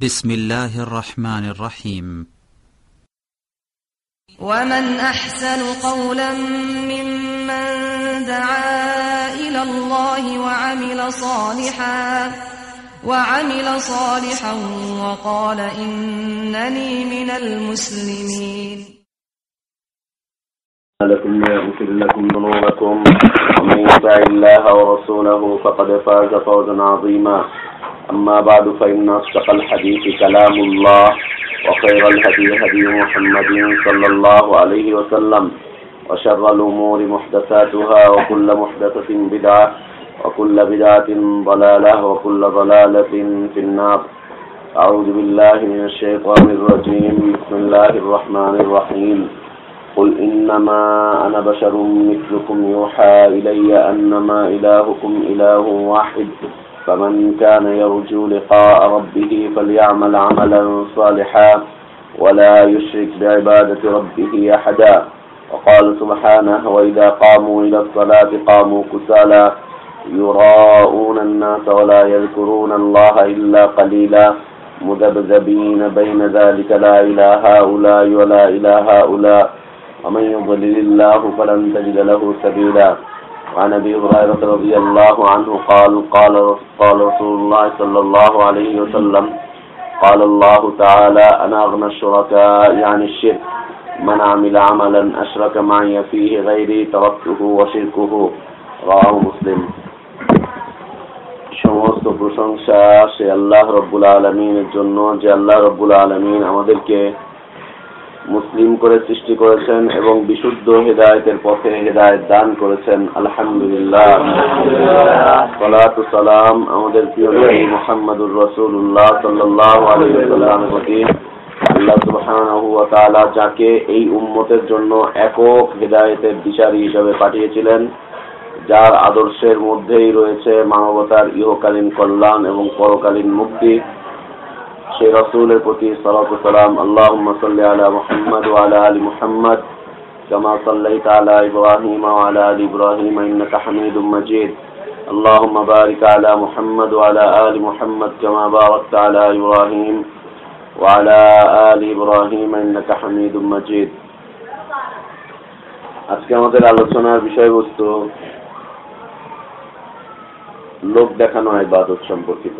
بسم الله الرحمن الرحيم. ومن أحسن قولا ممن دعا إلى الله وعمل صالحا وعمل صالحا وقال إنني من المسلمين. لكم يغفر لكم ذنوبكم ومن يطع الله ورسوله فقد فاز فوزا عظيما. أما بعد فإن أصدق الحديث كلام الله وخير الهدي هدي محمد صلى الله عليه وسلم وشر الأمور محدثاتها وكل محدثة بدعة وكل بدعة ضلالة وكل ضلالة في النار. أعوذ بالله من الشيطان الرجيم. بسم الله الرحمن الرحيم. قل إنما أنا بشر مثلكم يوحى إلي أنما إلهكم إله واحد. فمن كان يرجو لقاء ربه فليعمل عملا صالحا ولا يشرك بعبادة ربه أحدا. وقال سبحانه وإذا قاموا إلى الصلاة قاموا كسالى يراءون الناس ولا يذكرون الله إلا قليلا. مذبذبين بين ذلك لا إله هؤلاء ولا إله هؤلاء. ومن يضلل الله فلن تجد له سبيلا. وعن ابي هريره رضي الله عنه قال قال قال رسول الله صلى الله عليه وسلم قال الله تعالى انا اغنى الشركاء عن الشرك من عمل عملا اشرك معي فيه غيري تركته وشركه رواه مسلم সমস্ত প্রশংসা সে আল্লাহ রব্বুল আলমিনের জন্য যে আল্লাহ রব্বুল আলমিন আমাদেরকে মুসলিম করে সৃষ্টি করেছেন এবং বিশুদ্ধ হেদায়তের পথে হেদায়ত দান করেছেন। আলহামদুলিল্লাহ। সালাম আমাদের প্রিয় মোহাম্মদুর রসুল্লাহ সাল্লাহ আল্লাহ যাকে এই উম্মতের জন্য একক হেদায়েতের দিশারি হিসেবে পাঠিয়েছিলেন, যার আদর্শের মধ্যেই রয়েছে মানবতার ইহকালীন কল্যাণ এবং পরকালীন মুক্তি। সেই রসুলের প্রতি সালাতু সালাম আল্লাহুম্মা সাল্লি আলা মুহাম্মদ ওয়া আলা আলি মুহাম্মদ كما صليت على إبراهيم وعلى آل إبراهيم إنك حميد مجيد اللهم بارك على محمد وعلى آل محمد كما باركت على إبراهيم وعلى آل إبراهيم إنك حميد مجيد আজকে আমাদের আলোচনার বিষয়বস্তু লোক দেখানো ইবাদত সম্পর্কিত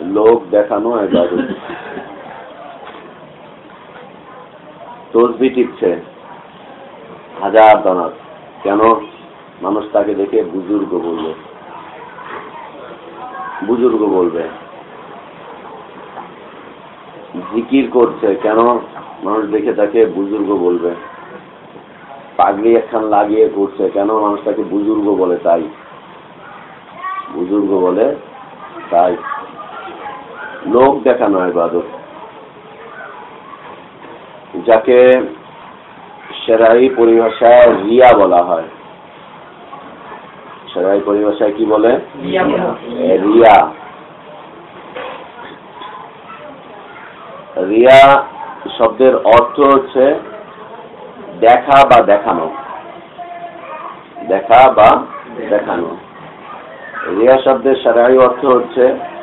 লোক দেখানো ইবাদত তসবি টিপছে হাজার দানার। কেন? মানুষ তাকে দেখে বুজুর্গ বলবে। বুজুর্গ বলবে। জিকির করছে। কেন? মানুষ দেখে তাকে বুজুর্গ বলবে। পাগড়ি একখান লাগিয়ে করছে। কেন মানুষ তাকে বুজুর্গ বলে তাই? বুজুর্গ বলে তাই। লোক দেখানো ইবাদত। যাকে সেরাই পরিভাষায় রিয়া বলা হয়। সেরাই পরিভাষায় কি বলে? রিয়া। রিয়া শব্দের অর্থ হচ্ছে দেখা বা দেখানো। দেখা বা দেখানো। রিয়া শব্দের সারাই অর্থ হচ্ছে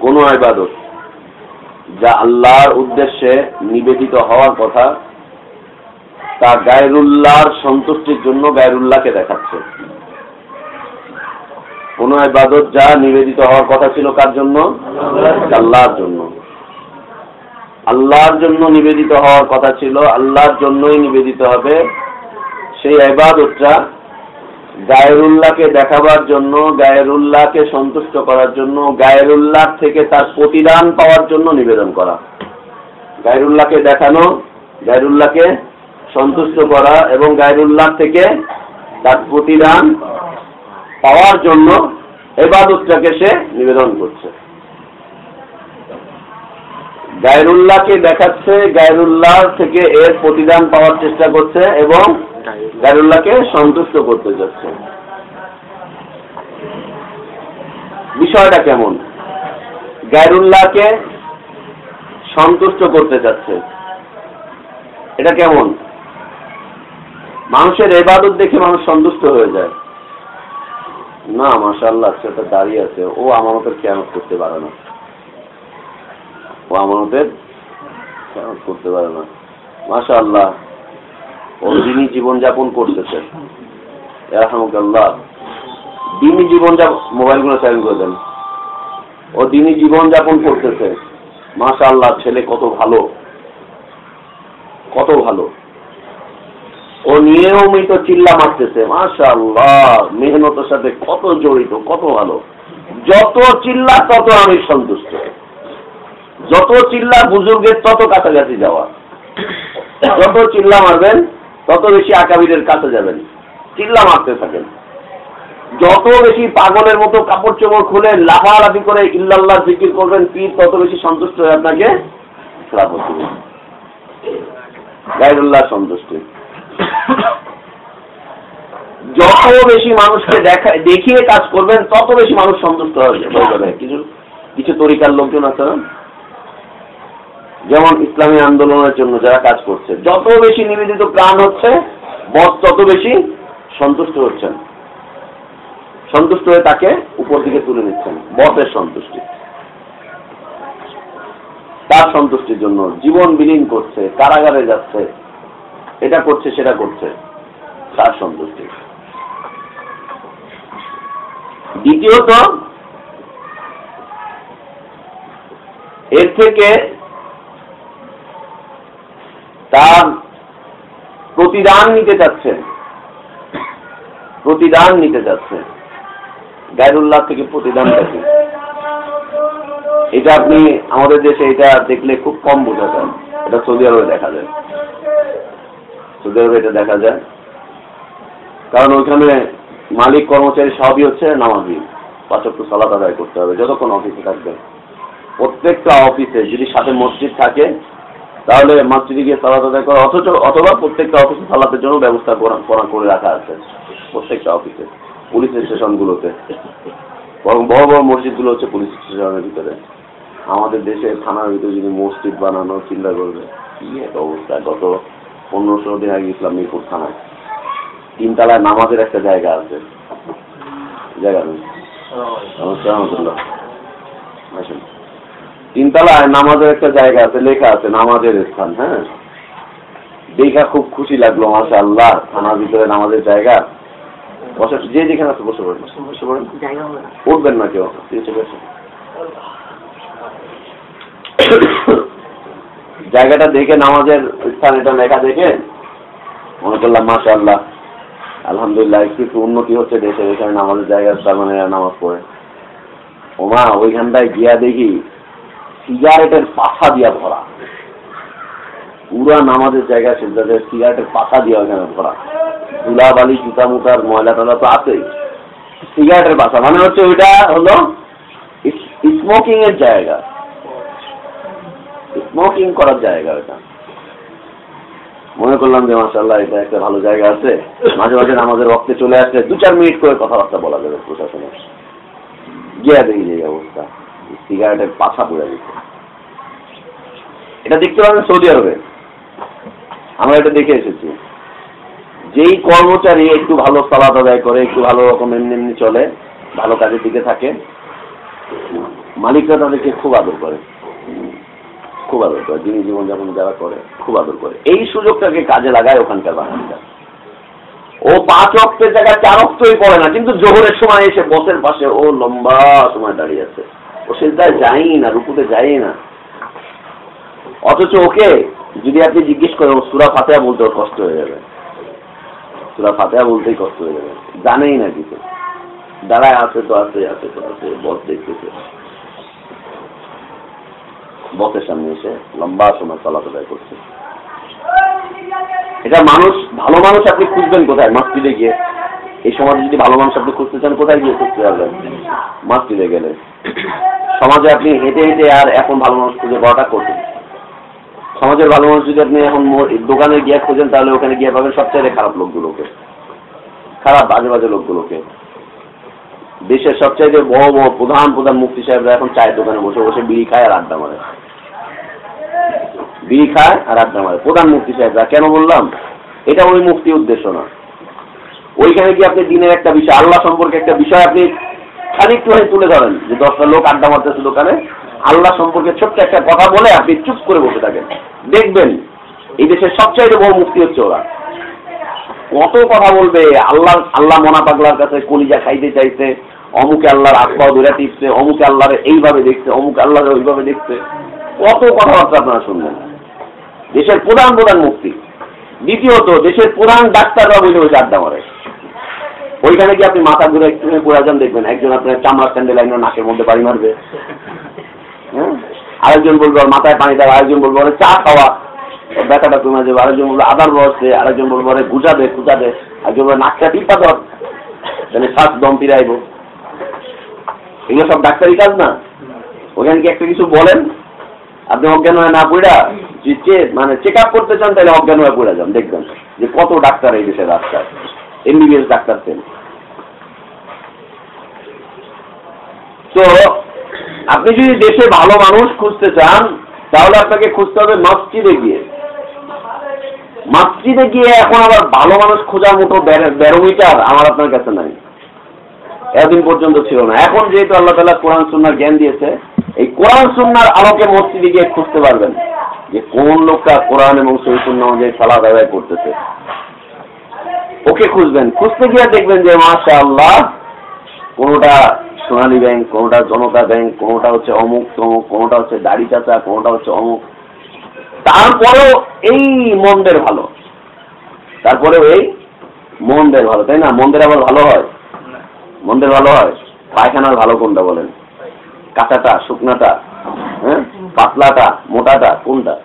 কোন ইবাদত যা আল্লাহর উদ্দেশ্যে নিবেদিত হওয়ার কথা, তা গায়রুল্লাহর সন্তুষ্টির জন্য গায়রুল্লাহকে দেখাচ্ছে। কোন ইবাদত যা নিবেদিত হওয়ার কথা ছিল কার জন্য? আল্লাহর জন্য। আল্লাহর জন্য নিবেদিত হওয়ার কথা ছিল, আল্লাহর জন্যই নিবেদিত হবে। সেই ইবাদতটা গায়রুল্লাহকে দেখাবার জন্য, গায়রুল্লাহকে সন্তুষ্ট করার জন্য, গায়রুল্লাহ থেকে তার প্রতিদান পাওয়ার জন্য নিবেদন করা। গায়রুল্লাহকে দেখানো, গায়রুল্লাহকে সন্তুষ্ট করা এবং গায়রুল্লাহ থেকে তার প্রতিদান পাওয়ার জন্য এবাদতটাকে সে নিবেদন করছে। গায়রুল্লাহকে দেখাচ্ছে, গায়রুল্লাহ থেকে এর প্রতিদান পাওয়ার চেষ্টা করছে এবং গায়রুল্লাহকে সন্তুষ্ট করতে যাচ্ছে বিষয়টা কেমন? গায়রুল্লাহকে সন্তুষ্ট করতে যাচ্ছে। এটা কেমন? মানুষের এবাদত দেখে মানুষ সন্তুষ্ট হয়ে যায়। না মাশাল্লাহ সেটা দাঁড়িয়ে আছে। ও আমানতের খেয়ানত করতে পারে না। ও আমানতের খেয়ানত করতে পারে না। মাশাল্লাহ দিনই জীবনযাপন করতেছে আলহামদুলিল্লাহ দিনই জীবনযাপন মোবাইলগুলো সাইলেন্ট করে দেন। ও দিনই জীবনযাপন করতেছে। মাশাল্লাহ ছেলে কত ভালো। কত ভালো। ও নিয়মিত চিল্লা মারতেছে। মাশাল্লাহ মেহনতের সাথে কত জড়িত, কত ভালো। যত চিল্লা, তত আমি সন্তুষ্ট। যত চিল্লা বুজুর্গের, তত কাছাকাছি যাওয়া। যত চিল্লা মারবেন তত বেশি আকাবিরের কাছে যাবেন। চিল্লা মারতে থাকেন। যত বেশি পাগলের মতো কাপড় চোপড় খুলে লাফালাফি করে ইল্লাল্লাহ জিকির করবেন, পীর তত বেশি সন্তুষ্ট হয়ে আপনাকে গাইরুল্লাহ সন্তুষ্ট। যত বেশি মানুষকে দেখা দেখিয়ে কাজ করবেন, তত বেশি মানুষ সন্তুষ্ট হয়ে যাবে। কিছু কিছু তরিকার লোকজন আছে না? যেমন ইসলামী আন্দোলনের জন্য যারা কাজ করছে, যত বেশি নিবেদিত প্রাণ হচ্ছে, বস তত বেশি সন্তুষ্ট হচ্ছেন। সন্তুষ্ট হয়ে তাকে উপর দিকে তুলে নিচ্ছেন, বসের সন্তুষ্টি। তার সন্তুষ্টির জন্য জীবন বিলীন করছে, কারাগারে যাচ্ছে, এটা করছে, সেটা করছে, তার সন্তুষ্টি। দ্বিতীয়ত, এর থেকে তার প্রতিদান নিতে চাচ্ছে প্রতিদান নিতে যাচ্ছে গায়রুল্লাহ থেকে প্রতিদান থাকে এটা আপনি আমাদের দেশে এটা দেখলে খুব কম বোঝা যায়। এটা সৌদি আরবে দেখা যায়। সৌদি আরবে এটা দেখা যায়। কারণ ওইখানে মালিক, কর্মচারী সবই হচ্ছে নামাজি। পাঁচক্য সালাত আদায় করতে হবে। যতক্ষণ অফিসে থাকবে প্রত্যেকটা অফিসে যদি সাথে মসজিদ থাকে তাহলে মসজিদে গিয়ে সালাত আদায় করা অথচ অথবা প্রত্যেকটা অফিসে সালাতের জন্য ব্যবস্থা করা করা রাখা আছে প্রত্যেকটা অফিসে পুলিশ স্টেশনগুলোতে। বরং বড় বড় মসজিদগুলো হচ্ছে পুলিশ স্টেশনের ভিতরে। আমাদের দেশে থানার ভিতরে যদি মসজিদ বানানো চিন্তা করবে কি এক অবস্থা? গত পনেরো ষোলো দিন আগে ইসলাম মিরপুর থানায় তিনতলায় নামাজের একটা জায়গা আছে। জায়গা নেই। আসেন তিনতলায় নামাজের একটা জায়গা আছে লেখা আছে নামাজের স্থান হ্যাঁ? দেখা খুব খুশি লাগল মাসা আল্লাহ থানার ভিতরে নামাজের জায়গা। বসে যে যেখানে আছে বসে পড়েন। বসে পড়েন উঠবেন না কেউ। জায়গাটা দেখে নামাজের স্থান এটা লেখা দেখে মনে করলাম মাসা আল্লাহ আলহামদুলিল্লাহ একটু একটু উন্নতি হচ্ছে দেশে এখানে নামাজের জায়গা তার মানে নামাজ পড়ে। ওমা ওইখানটায় গিয়া দেখি সিগারেটের পাশা দিয়া ভরা। পুরা নামাজের জায়গা সেটাতে সিগারেটের পাশা দিয়া ওইখানে ভরা। ধুলাবালি জুতা মুতার ময়লা টয়লা তো আছেই। সিগারেটের পাশা মানে হচ্ছে ওইটা হলো স্মোকিং এর জায়গা। স্মোকিং করার জায়গা ওইটা। মনে করলাম যে মাসাল্লাহ এটা একটা ভালো জায়গা আছে। মাঝে মাঝে আমাদের রক্তে চলে আসছে দু চার মিনিট করে কথাবার্তা বলা যাবে প্রশাসনের। গিয়া দেখি যে অবস্থা। সিগারেটের পাছা পড়ে গেছে। এটা দেখতে পাবেন সৌদি আরবে। আমরা এটা দেখে এসেছি। যেই কর্মচারী একটু ভালো সালাদ আদায় করে, একটু ভালো রকম এমনি এমনি চলে, ভালো কাজের দিকে থাকে, মালিকরা তাদেরকে খুব আদর করে। খুব আদর করে। দিনী জীবনযাপন যারা করে, খুব আদর করে। এই সুযোগটাকে কাজে লাগায় ওখানকার বাঙালিরা ও পাঁচ অক্টের জায়গায় চার অক্টই পড়ে না, কিন্তু জোহরের সময় এসে বসের পাশে ও লম্বা সময় দাঁড়িয়ে আছে। ও সেটায় যাই না, রুকুতে যাই না। অথচ ওকে যদি আপনি জিজ্ঞেস করেন সুরা ফাতেহা বলতে ওর কষ্ট হয়ে যাবে। সুরা ফাতেহা বলতেই কষ্ট হয়ে যাবে। জানেই না কিছু। দাঁড়ায় আছে তো আছে আছে তো আছে, বস দেখতেছে। বসের সামনে এসে লম্বা সময় চলাচল করছে। এটা মানুষ, ভালো মানুষ আপনি খুঁজবেন কোথায়? মাস্তিদে গিয়ে। এই সমাজে যদি ভালো মানুষ আপনি খুঁজতে চান, কোথায় গিয়ে খুঁজতে পারবেন মাস্তিদে গেলে। সমাজে আপনি হেঁটে হেঁটে আর এখন ভালো মানুষ খুঁজে পাওয়াটা কঠিন। সমাজের ভালো মানুষ যদি আপনি এখন দোকানে গিয়ে খোঁজেন, তাহলে ওখানে গিয়ে পাবেন সবচেয়ে খারাপ লোকগুলোকে। খারাপ বাজে বাজে লোকগুলোকে। দেশের সবচাইতে বড় বড় প্রধান প্রধান মুফতি সাহেবরা এখন চায়ের দোকানে বসে বসে বিড়ি খায় আর আড্ডা মারে। বিড়ি খায় আর আড্ডা মারে। প্রধান মুক্তি সাহেবরা, কেন বললাম? এটা ওই মুফতি উদ্দেশ্য না। ওইখানে গিয়ে আপনি দিনের একটা বিষয়, আল্লাহ সম্পর্কে একটা বিষয় আপনি খানিকটুখানি তুলে ধরেন, যে দশটা লোক আড্ডা মারতেছে দোকানে আল্লাহ সম্পর্কে ছোট্ট একটা কথা বলে আপনি চুপ করে বসে থাকেন। দেখবেন, এই দেশের সবচাইতে বড় মুক্তি হচ্ছে ওরা। কত কথা বলবে, আল্লাহ আল্লাহ মনা পাগলার কাছে কলিজা খাইতে চাইছে, অমুকে আল্লাহর আত্মাও দূরে টিপছে, অমুকে আল্লাহর এইভাবে দেখছে, অমুকে আল্লাহর ওইভাবে দেখছে। কত কথাবার্তা আপনারা শুনবেন। দেশের প্রধান প্রধান মুক্তি দ্বিতীয়ত, দেশের প্রধান ডাক্তাররা বলে ওই আড্ডা মারে। ওইখানে কি আপনি মাথা ঘুরে একটু পড়ে যান, দেখবেন একজন আপনার চামড়া স্যান্ডেল আইন নাকের মধ্যে বাড়ি মারবে। আরেকজন বলবে ওর মাথায় পানি দেওয়া আরেকজন বলবে ওরা চা খাওয়া। ব্যথাটা কমে যাবে, আরেকজন বলবে আদার বসছে আরেকজন বলবে ওরে গুজাবে গুজাবে একজন বলবে নাকটা টিপা ধর তাহলে শ্বাস দম ফিরাইব। এগুলো সব ডাক্তারি কাজ না? ওখানে কি একটা কিছু বলেন? আপনি অজ্ঞান হয়ে না পড়া? মানে চেক আপ করতে চান, তাহলে অজ্ঞান হয়ে পড়ে যান, দেখবেন। যে কত ডাক্তার এই দেশের রাস্তায়। এমবিবিএস ডাক্তার তো আপনি যদি দেশে ভালো মানুষ খুঁজতে চান, তাহলে আপনাকে খুঁজতে হবে মসজিদে গিয়ে। মসজিদে গিয়ে এখন আবার ভালো মানুষ খোঁজার মতো ব্যারোমিটার আমার আপনার কাছে নাই। এতদিন পর্যন্ত ছিল না। এখন যেহেতু আল্লাহ তালা কোরআন, সুন্নার জ্ঞান দিয়েছে, এই কোরআন, সুন্নার আলোকে মসজিদে গিয়ে খুঁজতে পারবেন যে কোন লোকটা কোরআন এবং সহি সুন্না অনুযায়ী সালাদ আদায় করতেছে। ওকে খুঁজবেন। খুঁজতে গিয়ে দেখবেন যে মাসা আল্লাহ কোনোটা সোনালী ব্যাংক, কোনোটা জনতা ব্যাংক, কোনোটা হচ্ছে অমুক তমুক, কোনোটা হচ্ছে দাড়ি চাচা, কোনোটা হচ্ছে অমুক। তারপরেও এই মন্দের ভালো। তারপরেও এই মন্দের ভালো, তাই না? মন্দের আবার ভালো হয়? মন্দের ভালো হয়? পায়খানার ভালো কোনটা বলেন? কাঁচাটা শুকনাটা হ্যাঁ? পাতলাটা, মোটাটা, কোনটা?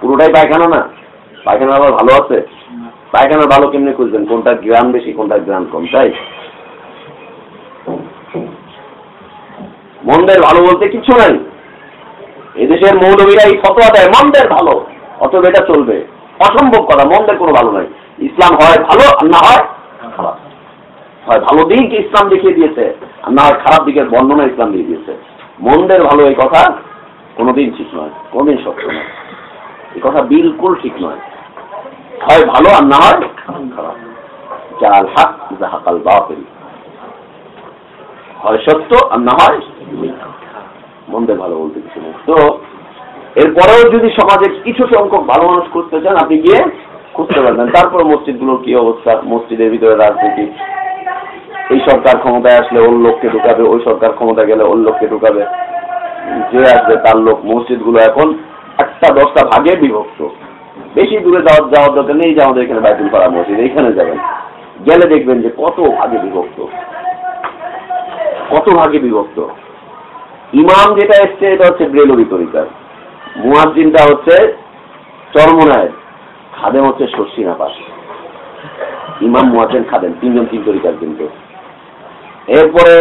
পুরোটাই পায়খানা না? পায়খানা আবার ভালো আছে? পায়খানা ভালো কেমনি খুঁজবেন? কোনটা গ্রাম বেশি, কোনটা গ্রাম কম, তাই? মন্দের ভালো বলতে কিছু নাই। এদেশের মৌলবীরা এই ফতোয়া দেয়, মন্দের ভালো, অতএব এটা চলবে। অসম্ভব কথা, মন্দের কোনো ভালো নাই। ইসলাম হয় ভালো আর না হয় খারাপ। হয় ভালো দিক ইসলাম দেখিয়ে দিয়েছে, আর না হয় খারাপ দিকের বর্ণনা ইসলাম দিয়ে দিয়েছে। মন্দের ভালো এই কথা কোনোদিন ঠিক নয়, কোনোদিন সত্য নয়। এই কথা বিলকুল ঠিক নয়। হয় ভালো আর না হয় খারাপ। জাল হাক জাহাকাল বাতিল। হয় সত্য আর না হয় মন্দের ভালো বলতে কিছু নেই। তো, এরপরেও যদি সমাজে কিছু সংখ্যক ভালো মানুষ খুঁজতে চান, আপনি গিয়ে খুঁজতে পারবেন। তারপর মসজিদগুলোর কি অবস্থা, মসজিদের ভিতরে রাজনীতি, এই সরকার ক্ষমতায় আসলে ওর লোককে ঢুকাবে, ওই সরকার ক্ষমতা গেলে ওর লোককে ঢুকাবে, যে আসবে তার লোক মসজিদগুলো এখন একটা দশটা ভাগে বিভক্ত। বেশি দূরে যাওয়ার যাওয়ার দরকার নেই যে আমাদের এখানে বাইতুল পাড়া মসজিদ, এইখানে যাবেন। গেলে দেখবেন যে কত ভাগে বিভক্ত। কত ভাগে বিভক্ত? ইমাম যেটা এসছে, এটা হচ্ছে ব্রেলবি তরিকার মুয়াজ্জিনটা হচ্ছে চরমনায় খাদেম হচ্ছে শর্ষিনা পাশ ইমাম মুয়াজ্জিন খাদেম, তিনজন তিন তরিকার কিন্তু। এরপরে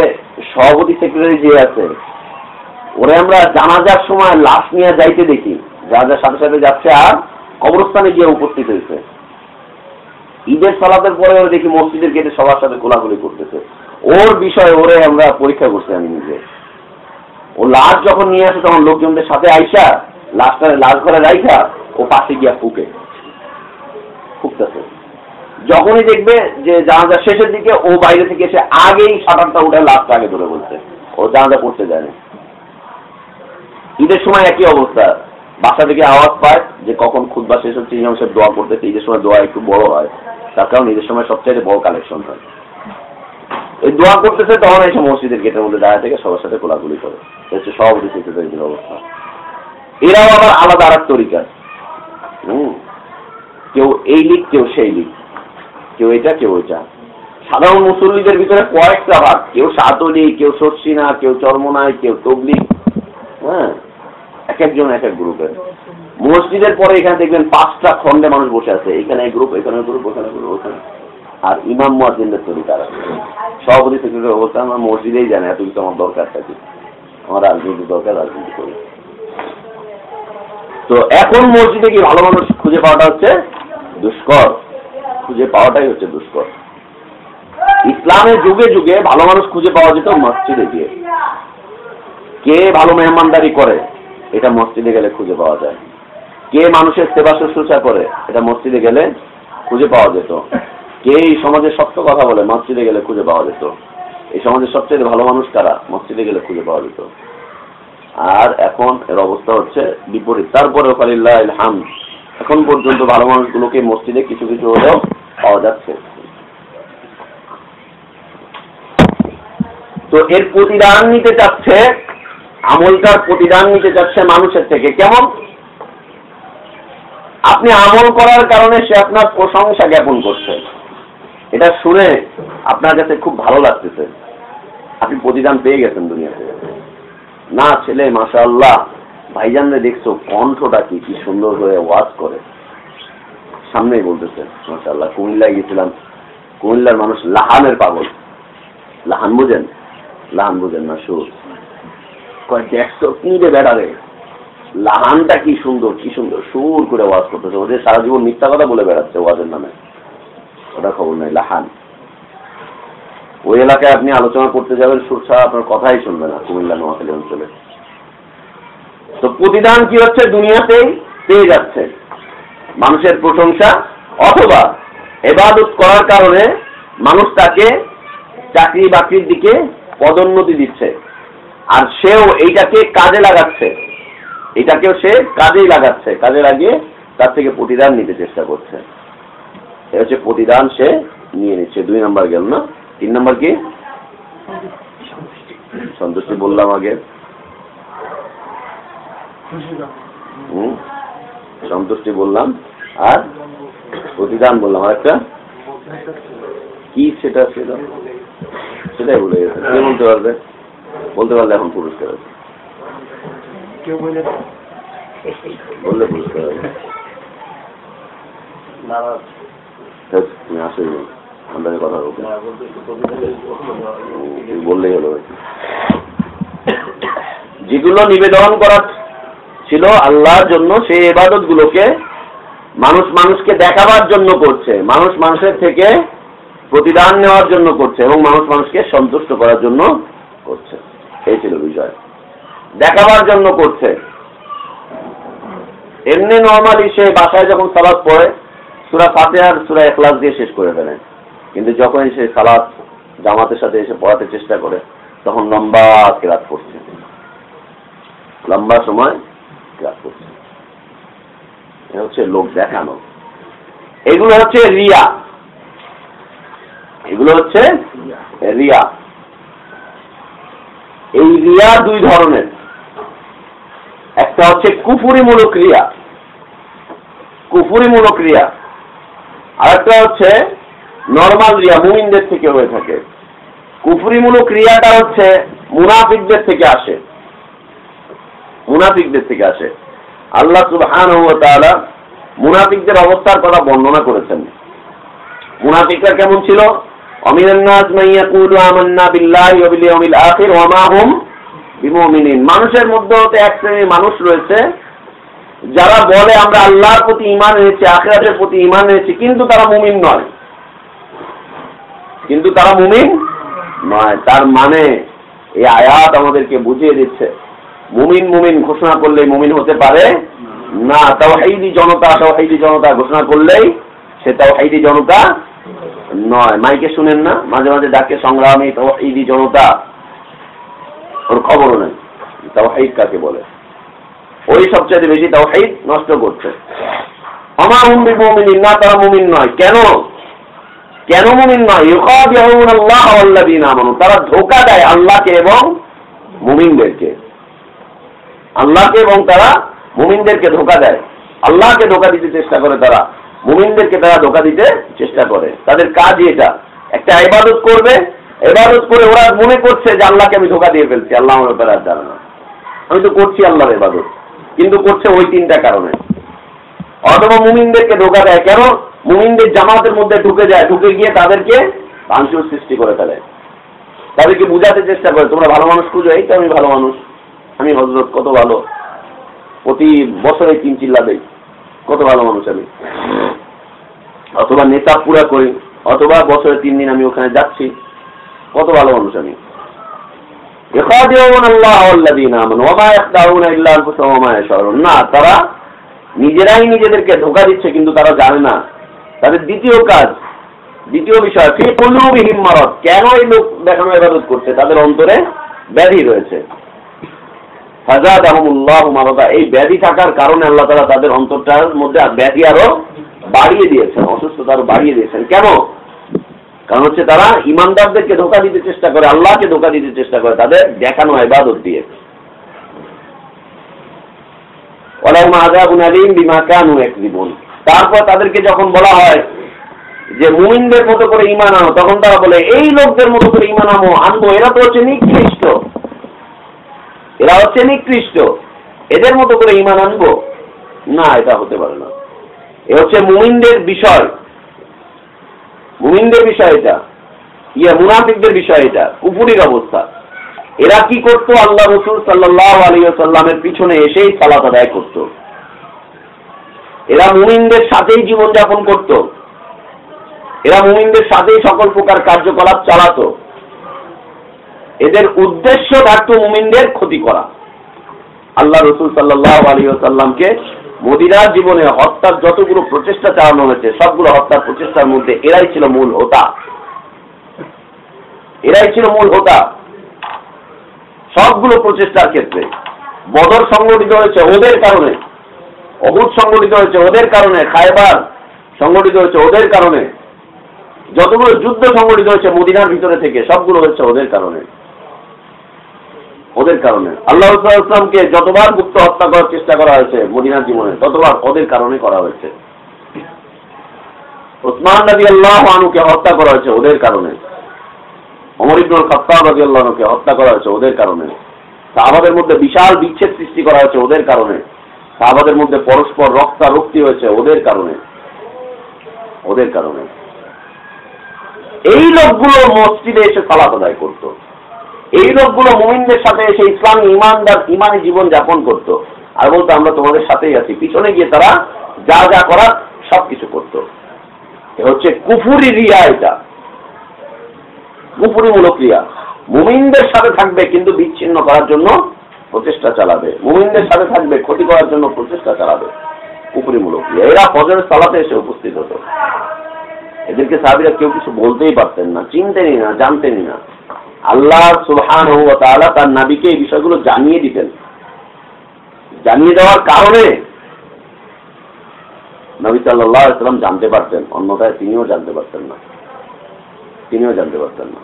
সভাপতি সেক্রেটারি যে আছে, ওরে আমরা জানাজার সময় লাশ নিয়ে যাইতে দেখি। জানাজার সাথে সাথে যাচ্ছে আর কবরস্থানে গিয়ে উপস্থিত হয়েছে। ঈদের সালাতের পরে ওরা দেখি মসজিদের গেটে সবার সাথে কোলাগুলি করতেছে। ওর বিষয়ে ওরে আমরা পরীক্ষা করছি আমি নিজে। ও লাশ যখন নিয়ে আসে তখন লোকজনদের সাথে আইসা লাশটা লাশ ঘরে রাইখা, ও পাশে গিয়া ফুকে। ফুকতেছে। যখনই দেখবে যে জানাজা শেষের দিকে, ও বাইরে থেকে এসে আগেই সাঁতারটা উঠে লাশটা আগে ধরে বলছে। ও জানাজা করতে যায়নি ঈদের সময় একই অবস্থা। বাসা থেকে আওয়াজ পায় যে কখন খুদবা শেষ হচ্ছে, ইমাম দোয়া করতেছে, ঈদের সময় দোয়া একটু বড় হয়। তার কারণ ঈদের সময় সবচেয়ে বড় কালেকশন হয়। ওই দোয়া করতেছে, তখন এসে মসজিদের গেটের মধ্যে দাঁড়া থেকে সবার সাথে কোলাগুলি করে। হচ্ছে সভাপতি সেক্রেটারিদের অবস্থা। এরাও আবার আলাদা আর এক তরিকা হম। কেউ এই লিগ, কেউ সেই লিগ। কেউ এটা কেউ এটা সাধারণ মুসল্লিদের ভিতরে কয়েকটা ভাগ। কেউ সাতলি কেউ শর্ষিনা কেউ চর্মনায়, কেউ তবলিগ। হ্যাঁ। এক একজন, এক এক গ্রুপের। মসজিদের পরে এখানে দেখবেন পাঁচটা খন্ডে মানুষ বসে আছে। এখানে গ্রুপ এখানে গ্রুপ, ওখানে গ্রুপ, ওখানে আর ইমাম মুয়াজ্জিনদের তৈরি তারা সভাপতি সেক্রেটারি অবস্থা আমার মসজিদেই জানে, এত আমার দরকার থাকে। আমার রাজনীতি দরকার, রাজনীতি করি। তো এখন মসজিদে কি ভালো মানুষ খুঁজে পাওয়াটা হচ্ছে? দুষ্কর। খুঁজে পাওয়াটাই হচ্ছে দুষ্কর। ইসলামের যুগে যুগে ভালো মানুষ খুঁজে পাওয়া যেত মসজিদে গিয়ে। কে ভালো মেহমানদারি করে, এটা মসজিদে গেলে খুঁজে পাওয়া যায়। কে মানুষের সেবা শুশ্রূষা করে, এটা মসজিদে গেলে খুঁজে পাওয়া যেত। কে এই সমাজে সত্য কথা বলে? মসজিদে গেলে খুঁজে পাওয়া যেত। এই সমাজের সবচেয়ে ভালো মানুষ কারা? মসজিদে গেলে খুঁজে পাওয়া যেত। আর এখন এর অবস্থা হচ্ছে বিপরীত। খালিল্লাহ হাম এখন পর্যন্ত ভালো মানুষগুলোকে মসজিদে কিছু কিছু হলেও পাওয়া যাচ্ছে। তো এর প্রতিদান নিতে চাচ্ছে, আমলটার প্রতিদান নিতে চাচ্ছে মানুষের থেকে। কেমন? আপনি আমল করার কারণে সে আপনার প্রশংসা জ্ঞাপন করছে। এটা শুনে আপনার কাছে খুব ভালো লাগতেছে। আপনি প্রতিদান পেয়ে গেছেন দুনিয়াতে। না, ছেলে মাসা আল্লাহ ভাইজানরে দেখছ, কণ্ঠটা কি কি সুন্দর হয়ে ওয়াজ করে। সামনেই বলতেছে মাসা আল্লাহ কুমিল্লায় গেছিলাম। কুমিল্লার মানুষ লাহানের পাগল। লাহান বুঝেন? লাহান বুঝেন না, সুর। কয়, দেখছ কি রে বেড়ারে লাহানটা কি সুন্দর কি সুন্দর, সুর করে ওয়াজ করতেছে। ওদের সারা জীবন মিথ্যা কথা বলে বেড়াচ্ছে ওয়াজের নামে। ওটা খবর নাই, লাহান। ওই এলাকায় আপনি আলোচনা করতে যাবেন, সুর ছাড়া আপনার কথাই শুনবে না কুমিল্লা নোয়াখালী অঞ্চলে। তো প্রতিদান কি হচ্ছে? দুনিয়াতেই পেয়ে যাচ্ছে। মানুষের প্রশংসা অথবা এবাদত করার কারণে মানুষ তাকে চাকরি বাকরির দিকে পদোন্নতি দিচ্ছে। আর সেও এইটাকে কাজে লাগাচ্ছে। এটাকেও সে কাজেই লাগাচ্ছে। কাজে লাগিয়ে তার থেকে প্রতিদান নিতে চেষ্টা করছে। হচ্ছে প্রতিদান সে নিয়ে নিচ্ছে। দুই নাম্বার গেল না? তিন নাম্বার কি? সন্তুষ্টি বললাম আগে। হুম? সন্তুষ্টি বললাম। আর প্রতিদান বললাম। আর একটা? কি সেটা ছিল সেটাই বলে গেছে। কে বলতে পারবে? বলতে পারলে এখন পুরস্কার আছে। বললে পুরস্কার হবে ধ্যাৎ, তুমি কথা বলব তুমি বললেই হলো। যেগুলো নিবেদন করা ছিল আল্লাহর জন্য সেই এবাদত গুলোকে মানুষ মানুষকে দেখাবার জন্য করছে। মানুষ মানুষের থেকে প্রতিদান নেওয়ার জন্য করছে এবং মানুষ মানুষকে সন্তুষ্ট করার জন্য করছে। এই ছিল বিষয়। দেখাবার জন্য করছে। এমনি নর্মালি সে বাসায় যখন সালাদ পড়ে সুরা ফাতে আর সুরা এখলাস দিয়ে শেষ করে ফেলে কিন্তু যখন সে সালাদ জামাতের সাথে এসে পড়াতে চেষ্টা করে, তখন লম্বা কেরাত করছে লম্বা সময় কেরাত এ হচ্ছে লোক দেখানো। এগুলো হচ্ছে রিয়া। এগুলো হচ্ছে রিয়া। এই রিয়া দুই ধরনের। একটা হচ্ছে কুফুরিমূলক ক্রিয়া কুফুরিমূলক ক্রিয়া আর একটা হচ্ছে নর্মাল রিয়া মুমিনদের থেকে হয়ে থাকে। কুফুরিমূলক ক্রিয়াটা হচ্ছে মুনাফিকদের থেকে আসে। মুনাফিকদের থেকে আসে। আল্লাহ তাআলা মুনাফিকদের অবস্থার কথা বর্ণনা করেছেন। মুনাফিকরা কেমন ছিল? মান মানুষের মধ্যে হতে এক শ্রেণির মানুষ রয়েছে যারা বলে আমরা আল্লাহর প্রতি ঈমান এনেছি, আখিরাতের প্রতি ঈমান এনেছি, কিন্তু তারা মুমিন নয়। কিন্তু তারা মুমিন নয়। তার মানে এই আয়াত আমাদেরকে বুঝিয়ে দিচ্ছে, মুমিন মুমিন ঘোষণা করলেই মুমিন হতে পারে না। তাও তাওহীদি জনতা তাও তাওহীদি জনতা ঘোষণা করলেই সে তাও তাওহীদি জনতা নয়। মাইকে শুনেন না, মাঝে মাঝে ডাকে সংগ্রামী তাও তাওহীদি জনতা। ওর খবরও নেই। তাও তাওহীদ কাকে বলে? ওই সবচেয়ে বেশি তাওহীদ নষ্ট করছে। আমার হুম্বি মুমিন না, তারা মুমিন নয়। কেন? কেন মুমিন নয়? তারা ধোঁকা দেয় আল্লাহকে এবং মুমিনদেরকে। আল্লাহকে এবং তারা মুমিনদেরকে ধোঁকা দেয়। আল্লাহকে ধোঁকা দিতে চেষ্টা করে তারা। মুমিনদেরকে তারা ধোঁকা দিতে চেষ্টা করে। তাদের কাজই এটা। একটা ইবাদত করবে। এবাদত করে ওরা মনে করছে যে আল্লাহকে আমি ধোকা দিয়ে ফেলছি। আল্লাহ আমার ব্যাপারে আর জানে আমি তো করছি আল্লাহর এবাদত কিন্তু করছে ওই তিনটা কারণে। অথবা মুমিনদেরকে ঢোকা দেয়। কেন? মুমিনদের জামাতের মধ্যে ঢুকে যায়, ঢুকে গিয়ে তাদেরকে ভাঙচুর সৃষ্টি করে ফেলে। তাদেরকে বুঝাতে চেষ্টা করে, তোমরা ভালো মানুষ খুঁজো, এই তো আমি ভালো মানুষ। আমি হজরত কত ভালো। প্রতি বছরে তিন চিল্লা দেই, কত ভালো মানুষ আমি। অথবা নেতা পুরা করি, অথবা বছরে তিন দিন আমি ওখানে যাচ্ছি, কত ভালো মানুষ আমি। তারা নিজেরাই নিজেদেরকে ধোকা দিচ্ছে, কিন্তু তারা জানে না। তাদের দ্বিতীয় কাজ, দ্বিতীয় বিষয় কেন এই লোক দেখানো করছে? তাদের অন্তরে ব্যাধি রয়েছে। ফাজাদ আহমুল্লাহ মারদা। এই ব্যাধি থাকার কারণে আল্লাহ তালা তাদের অন্তরটার মধ্যে ব্যাধি আরও বাড়িয়ে দিয়েছেন, অসুস্থতা আরও বাড়িয়ে দিয়েছেন। কেন? কারণ হচ্ছে তারা ইমানদারদেরকে ধোকা দিতে চেষ্টা করে, আল্লাহকে ধোকা দিতে চেষ্টা করে, তাদের দেখানো ইবাদত দিয়ে। তারপর তাদেরকে যখন বলা হয় যে মুমিনদের মতো করে ইমান আনো, তখন তারা বলে, এই লোকদের মতো করে ইমান আনো, আনব, এরা তো হচ্ছে নিকৃষ্ট। এরা হচ্ছে নিকৃষ্ট। এদের মতো করে ইমান আনব? না, এটা হতে পারে না। এ হচ্ছে মুমিনদের বিষয়। মুমিনদের বিষয় এটা। ইয়ে মুনাফিকদের বিষয় এটা। কুপুরির অবস্থা। এরা কি করতো? আল্লাহ রসুল সাল্লাহ আলিয়াল্লামের পিছনে এসেই সালাত আদায় করত। এরা মুমিনদের সাথেই জীবনযাপন করত। এরা মুমিনদের সাথেই সকল প্রকার কার্যকলাপ চালাতো। এদের উদ্দেশ্য থাকতো মুমিনদের ক্ষতি করা। আল্লাহ রসুল সাল্লাহ আলিয়াল্লামকে মদিনার জীবনে হত্যার যতগুলো প্রচেষ্টা চালানো হয়েছে, সবগুলো হত্যার প্রচেষ্টার মধ্যে এরাই ছিল মূল হোতা। এরাই ছিল মূল হোতা। সবগুলো প্রচেষ্টার ক্ষেত্রে। বদর সংগঠিত হয়েছে ওদের কারণে। অবুধ সংগঠিত হয়েছে ওদের কারণে। খায়বার সংগঠিত হয়েছে ওদের কারণে। যতগুলো যুদ্ধ সংগঠিত হয়েছে মদিনার ভিতরে থেকে, সবগুলো হয়েছে ওদের কারণে। ওদের কারণে। আল্লাহ ইসলামকে যতবার গুপ্ত হত্যা করার চেষ্টা করা হয়েছে মদিনার জীবনে, ততবার ওদের কারণে করা হয়েছে। ওসমান নবী আল্লাহ আনুকে হত্যা করা হয়েছে ওদের কারণে। অমর ইবনুল খত্তাব রাজি আল্লাহকে হত্যা করা হয়েছে ওদের কারণে। সাহাবাদের মধ্যে বিশাল বিচ্ছেদ সৃষ্টি করা হয়েছে ওদের কারণে। সাহাবাদের মধ্যে পরস্পর রক্তারক্তি হয়েছে ওদের কারণে। ওদের কারণে। এই লোকগুলো মসজিদে এসে সালাত আদায় করত। এই লোকগুলো মুমিনদের সাথে এসে ইসলামী, ইমানদার, ইমানি জীবন যাপন করত। আর বলতো, আমরা তোমাদের সাথেই আছি। পিছনে গিয়ে তারা যা যা করার সবকিছু করত। এ হচ্ছে কুফুরি রিয়া এটা। কুপুরিমূলক ক্রিয়া মুমিনদের সাথে থাকবে কিন্তু বিচ্ছিন্ন করার জন্য প্রচেষ্টা চালাবে। মুমিনদের সাথে থাকবে, ক্ষতি করার জন্য প্রচেষ্টা চালাবে। কুপুরিমূলক এরা ফজরের সালাতে এসে উপস্থিত হতো। এদেরকে সাহাবিরা কেউ কিছু বলতেই পারতেন না, চিনতেনই না, জানতেনই না। আল্লাহ সুলহান তার নাবিকে এই বিষয়গুলো জানিয়ে দিতেন। জানিয়ে দেওয়ার কারণে নবী সাল্লাহ ইসলাম জানতে পারতেন, অন্যথায় তিনিও জানতে পারতেন না। তিনিও জানতে পারতেন না।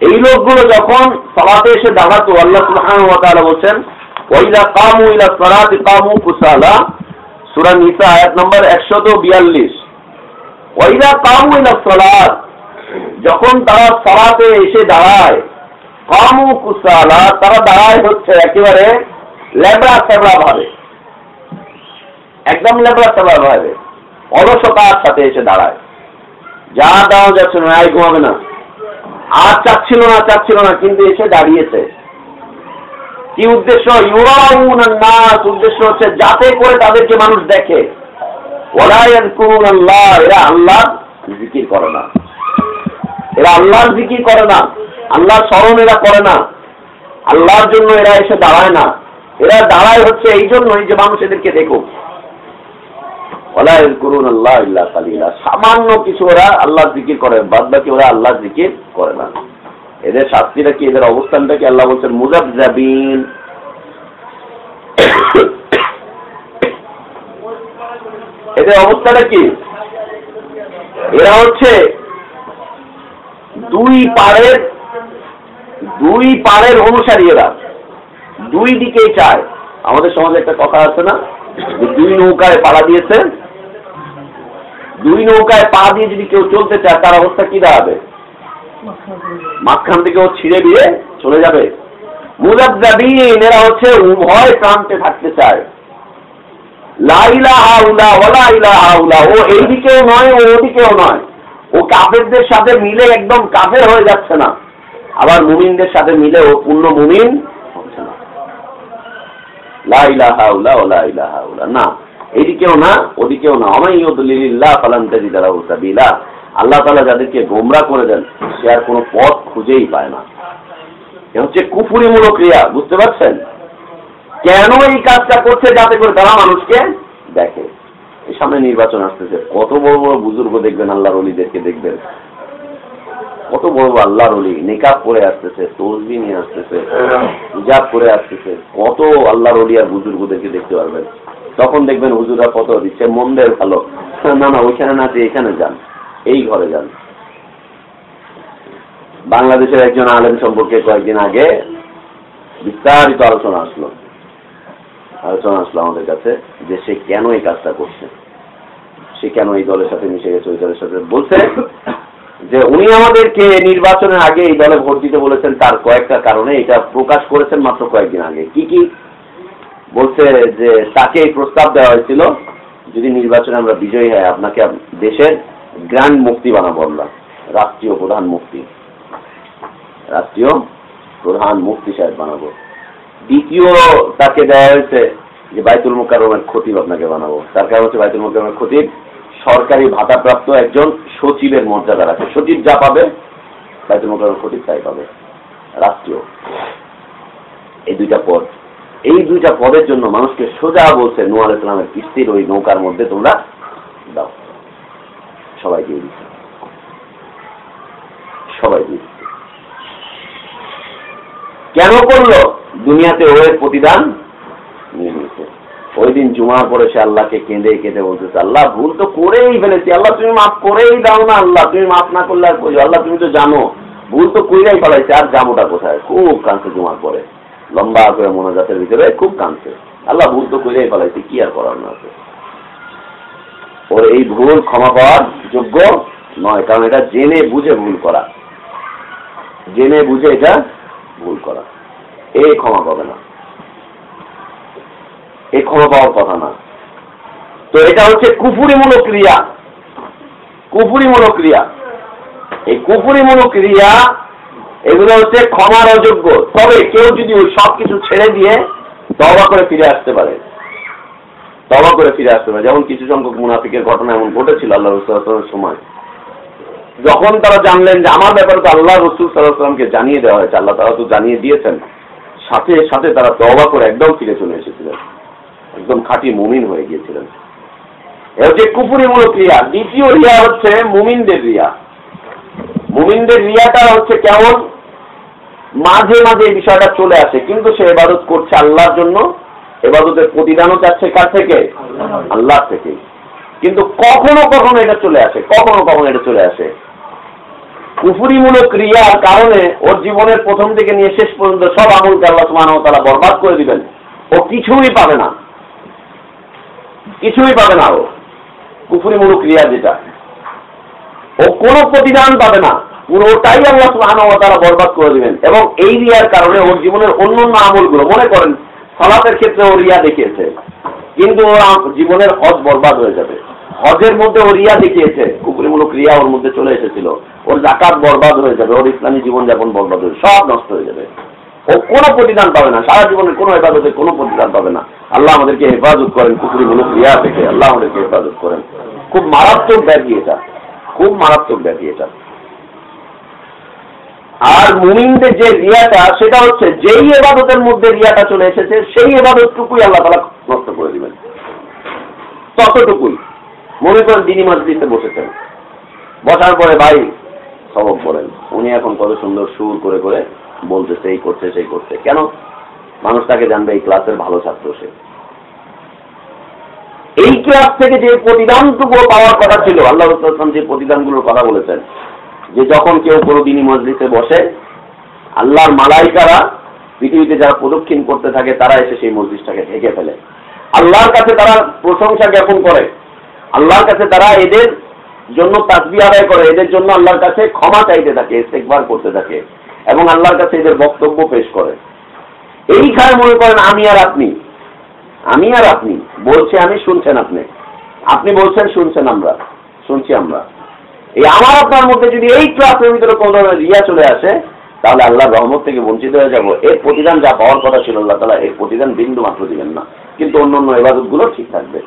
এই লোকগুলো যখন সলাতে এসে দাঁড়াতো আল্লাহ তাআলা বলছেন, ওয়াইদা কামু ইলা সালাতি কামু কুসালা সূরা নিসা আয়াত নম্বর 142 ওয়াইদা কামু ইলা সালাত যখন তারা সালাতে এসে দাঁড়ায়, কামু কুসালা, তারা দাঁড়ায় হচ্ছে একেবারে লেবড়া সেবড়া ভাবে। একদম লেবড়া সেবড়া ভাবে। অলসতার সাথে এসে দাঁড়ায়। যা দেওয়া যাচ্ছে না আয় ঘুমাবে না। আর চাচ্ছিল না চাচ্ছিল না, কিন্তু এসে দাঁড়িয়েছে। কি উদ্দেশ্য? নাস, উদ্দেশ্য হচ্ছে যাতে করে তাদেরকে মানুষ দেখে। আল্লাহ, এরা আল্লাহ জিকির করে না। এরা আল্লাহর জিকির করে না, আল্লাহর স্মরণ এরা করে না। আল্লাহর জন্য এরা এসে দাঁড়ায় না। এরা দাঁড়ায় হচ্ছে এই জন্যই যে মানুষ এদেরকে দেখুক। সামান্য কিছু ওরা আল্লাহ জিকির করে বাদ বাকি ওরা আল্লাহ জিকির করে না। এদের শাস্তিটা কি? এদের অবস্থানটা কি? আল্লাহ বলছেন মুজাব জাবিন এদের অবস্থাটা কি? এরা হচ্ছে দুই পাড়ের দুই পাড়ের অনুসারী এরা। দুই দিকেই চায়। আমাদের সমাজে একটা কথা আছে না দুই নৌকায় পাড়া দিয়েছে। দুই নৌকায় পা দিয়ে যদি কেউ চলতে চায়, তার অবস্থা কি দাঁড়াবে? মাঝখান থেকে ও ছিঁড়ে দিয়ে চলে যাবে। মুজাবিন এরা হচ্ছে উভয় প্রান্তে থাকতে চায়। লাইলা হাউলা ওলা ইলা হাউলা ও এইদিকেও নয়, ও ওদিকেও নয়। ও কাফেরদের সাথে মিলে একদম কাফের হয়ে যাচ্ছে না। আবার মুমিনদের সাথে মিলে ও পূর্ণ মুমিন হচ্ছে না। না, এদিকেও না, ওদিকেও না। তাজিদা সাবিলা। আল্লাহ তাআলা যাদেরকে গোমরা করে দেন, সে আর কোনো পথ খুঁজেই পায় না। এ হচ্ছে কুফুরিমূলক ক্রিয়া, বুঝতে পারছেন? কেন এই কাজটা করছে যাতে করে তারা মানুষকে দেখে? সামনে নির্বাচন আসতেছে। কত বড় বড় বুজুর্গ দেখবেন আল্লাহর অলিদেরকে দেখবেন। কত বড় বড় আল্লাহর অলি, নিকাব করে আসতেছে, তসবি নিয়ে আসতেছে, হিজাব করে আসতেছে, কত আল্লাহর অলি আর বুজুর্গদেরকে দেখতে পারবেন। তখন দেখবেন হুজুরা কত দিচ্ছে, মন্দের ভালো। না না, ওইখানে না এখানে যান, এই ঘরে যান। বাংলাদেশের একজন আলেম সম্পর্কে কয়েকদিন আগে বিস্তারিত আলোচনা আসলো। আলোচনা আসলো আমাদের কাছে যে সে কেন এই কাজটা করছে। সে কেন এই দলের সাথে মিশে গেছে, ওই দলের সাথে? বলছে যে উনি আমাদেরকে নির্বাচনের আগে এই দলে ভোট দিতে বলেছেন তার কয়েকটা কারণে, এটা প্রকাশ করেছেন মাত্র কয়েকদিন আগে। কি কি? বলছে যে তাকে এই প্রস্তাব দেওয়া হয়েছিল, যদি নির্বাচনে আমরা বিজয়ী হয় আপনাকে দেশের গ্র্যান্ড মুক্তি বানাবো আমরা, রাষ্ট্রীয় প্রধান মুক্তি। রাষ্ট্রীয় প্রধান মুক্তি সাহেব বানাবো। দ্বিতীয় তাকে দেওয়া হয়েছে যে বাইতুল মোকারমের খতিব আপনাকে বানাবো। তার কারণ হচ্ছে বাইতুল মোকারমের খতিব সরকারি ভাতাপ্রাপ্ত একজন সচিবের মর্যাদা রাখে। সচিব যা পাবে বাইতুল মোকারমের খতিব তাই পাবে। রাষ্ট্রীয়। এই দুইটা পদ। এই দুইটা পদের জন্য মানুষকে সোজা বলছে নোয়াল ইসলামের কিস্তির ওই নৌকার মধ্যে তোমরা দাও। সবাই দিয়ে দিচ্ছে। সবাই দিয়ে দিচ্ছে। কেন করল? দুনিয়াতে ওর প্রতিদান ওই দিন জুমার পরে সে আল্লাহকে কেঁদে কেঁদে বলতেছে, আল্লাহ, ভুল তো করেই ফেলেছি। আল্লাহ, তুমি মাফ করেই দাও না আল্লাহ। তুমি মাফ না করলে আর কই? আল্লাহ, তুমি তো জানো, ভুল তো কইরাই ফেলাইছে। আর যাবোটা কোথায়? খুব কাঁদছে জুমার পরে। লম্বা করে মোনাজাতের ভিতরে খুব কাঁদছে। আল্লাহ, ভুল তো কইরাই ফেলাইছে, কি আর করার না ওর এই ভুল ক্ষমা পাওয়ার যোগ্য নয়, কারণ এটা জেনে বুঝে ভুল করা। জেনে বুঝে এটা ভুল করা। এ ক্ষমা পাবে না। এ ক্ষমা পাওয়ার কথা না। তো এটা হচ্ছে কুফুরিমূলক ক্রিয়া। কুফুরিমূলক ক্রিয়া। এই কুফুরিমূলক ক্রিয়া, এগুলো হচ্ছে ক্ষমার অযোগ্য। তবে কেউ যদি ওই সব কিছু ছেড়ে দিয়ে তবা করে ফিরে আসতে পারে। তবা করে ফিরে আসতে পারে। যেমন কিছু সংখ্যক মুনাফিকের ঘটনা এমন ঘটেছিল আল্লাহ রসুলের সময়। যখন তারা জানলেন যে আমার ব্যাপারে তো আল্লাহ রসুল সাল্লাহামকে জানিয়ে দেওয়া হয়েছে, আল্লাহ তারা তো জানিয়ে দিয়েছেন। সাথে সাথে তারা তবা করে একদম ফিরে চলে এসেছিলেন। একদম খাঁটি মুমিন হয়ে গিয়েছিলেন। এ হচ্ছে কুপুরিমূলক রিয়া দ্বিতীয় রিয়া হচ্ছে মুমিনদের রিয়া। মুমিনদের রিয়াটা হচ্ছে কেমন? মাঝে মাঝে এই বিষয়টা চলে আসে, কিন্তু সে এবাদত করছে আল্লাহর জন্য। এবাদতের প্রতিদানও চাচ্ছে কার থেকে? আল্লাহ থেকে কিন্তু কখনো কখনো এটা চলে আসে, কখনো কখনো এটা চলে আসে। কুফুরিমূলক ক্রিয়ার কারণে ওর জীবনের প্রথম থেকে নিয়ে শেষ পর্যন্ত সব আমলকে আল্লাহ সুবহানাহু তারা বরবাদ করে দিবেন। ও কিছুই পাবে না। কিছুই পাবে না ও। কুফুরিমূলক ক্রিয়া যেটা। ও কোনো প্রতিদান পাবে না। পুরোটাই আল্লাহ সুবহানাহু তারা বরবাদ করে দিবেন। এবং এই রিয়ার কারণে ওর জীবনের অন্য অন্য আমলগুলো, মনে করেন, সালাতের ক্ষেত্রে ও রিয়া দেখিয়েছে। কিন্তু ওর জীবনের হজ বরবাদ হয়ে যাবে। হজের মধ্যে ও রিয়া দেখিয়েছে। কুকুরিমূলক রিয়া ওর মধ্যে চলে এসেছিল। ওর জাকাত বরবাদ হয়ে যাবে। ওর ইসলামী জীবনযাপন বরবাদ হয়ে সব নষ্ট হয়ে যাবে। ও কোনো প্রতিদান পাবে না। সারা জীবনের কোনো হেফাজতে কোনো প্রতিদান পাবে না। আল্লাহ আমাদেরকে হেফাজত করেন কুকুরিমূলক রিয়া থেকে আল্লাহ আমাদেরকে হেফাজত করেন। খুব মারাত্মক ব্যাধি এটা। খুব মারাত্মক ব্যাধি এটা। আর মুমিনদের যে রিয়াটা, সেটা হচ্ছে যেই এবাদতের মধ্যে রিয়াটা চলে এসেছে, সেই এবাদতটুকুই আল্লাহ তালা নষ্ট করে দিবেন। ততটুকুই। মনে করেন দিনী মসজিদে বসেছেন। বসার পরে ভাই সবক বলেন, উনি এখন কত সুন্দর সুর করে করে বলতেছে এই করছে, সেই করছে। কেন? মানুষ তাকে জানবে, এই ক্লাসের ভালো ছাত্র সে। এই ক্লাস থেকে যে প্রতিদানটুকু পাওয়ার কথা ছিল, আল্লাহ রসুল যে প্রতিদানগুলোর কথা বলেছেন, যে যখন কেউ কোনো দিনই মসজিদে বসে, আল্লাহর মালাইকারা পৃথিবীতে যারা প্রদক্ষিণ করতে থাকে, তারা এসে সেই মসজিদটাকে ঢেকে ফেলে। আল্লাহর কাছে তারা প্রশংসা জ্ঞাপন করে। আল্লাহর কাছে তারা এদের জন্য তাজবি আদায় করে, এদের জন্য আল্লাহর কাছে ক্ষমা চাইতে থাকে, ইস্তেকবার করতে থাকে। এবং আল্লাহর কাছে এদের বক্তব্য পেশ করে। এইখানে মনে করেন আমি আর আপনি। আমি আর আপনি। বলছি আমি, শুনছেন আপনি। আপনি বলছেন, শুনছেন আমরা। শুনছি আমরা। এই আমার আপনার মধ্যে যদি এই ক্লাসের ভিতরে কোনো ধরনের রিয়া চলে আসে, তাহলে আল্লাহর রহমত থেকে বঞ্চিত হয়ে যাব। এর প্রতিদান যা পাওয়ার কথা ছিল আল্লাহ তালা, এর প্রতিদান বিন্দু মাত্র দিবেন না। কিন্তু অন্য অন্য এবাদতগুলো ঠিক থাকবে।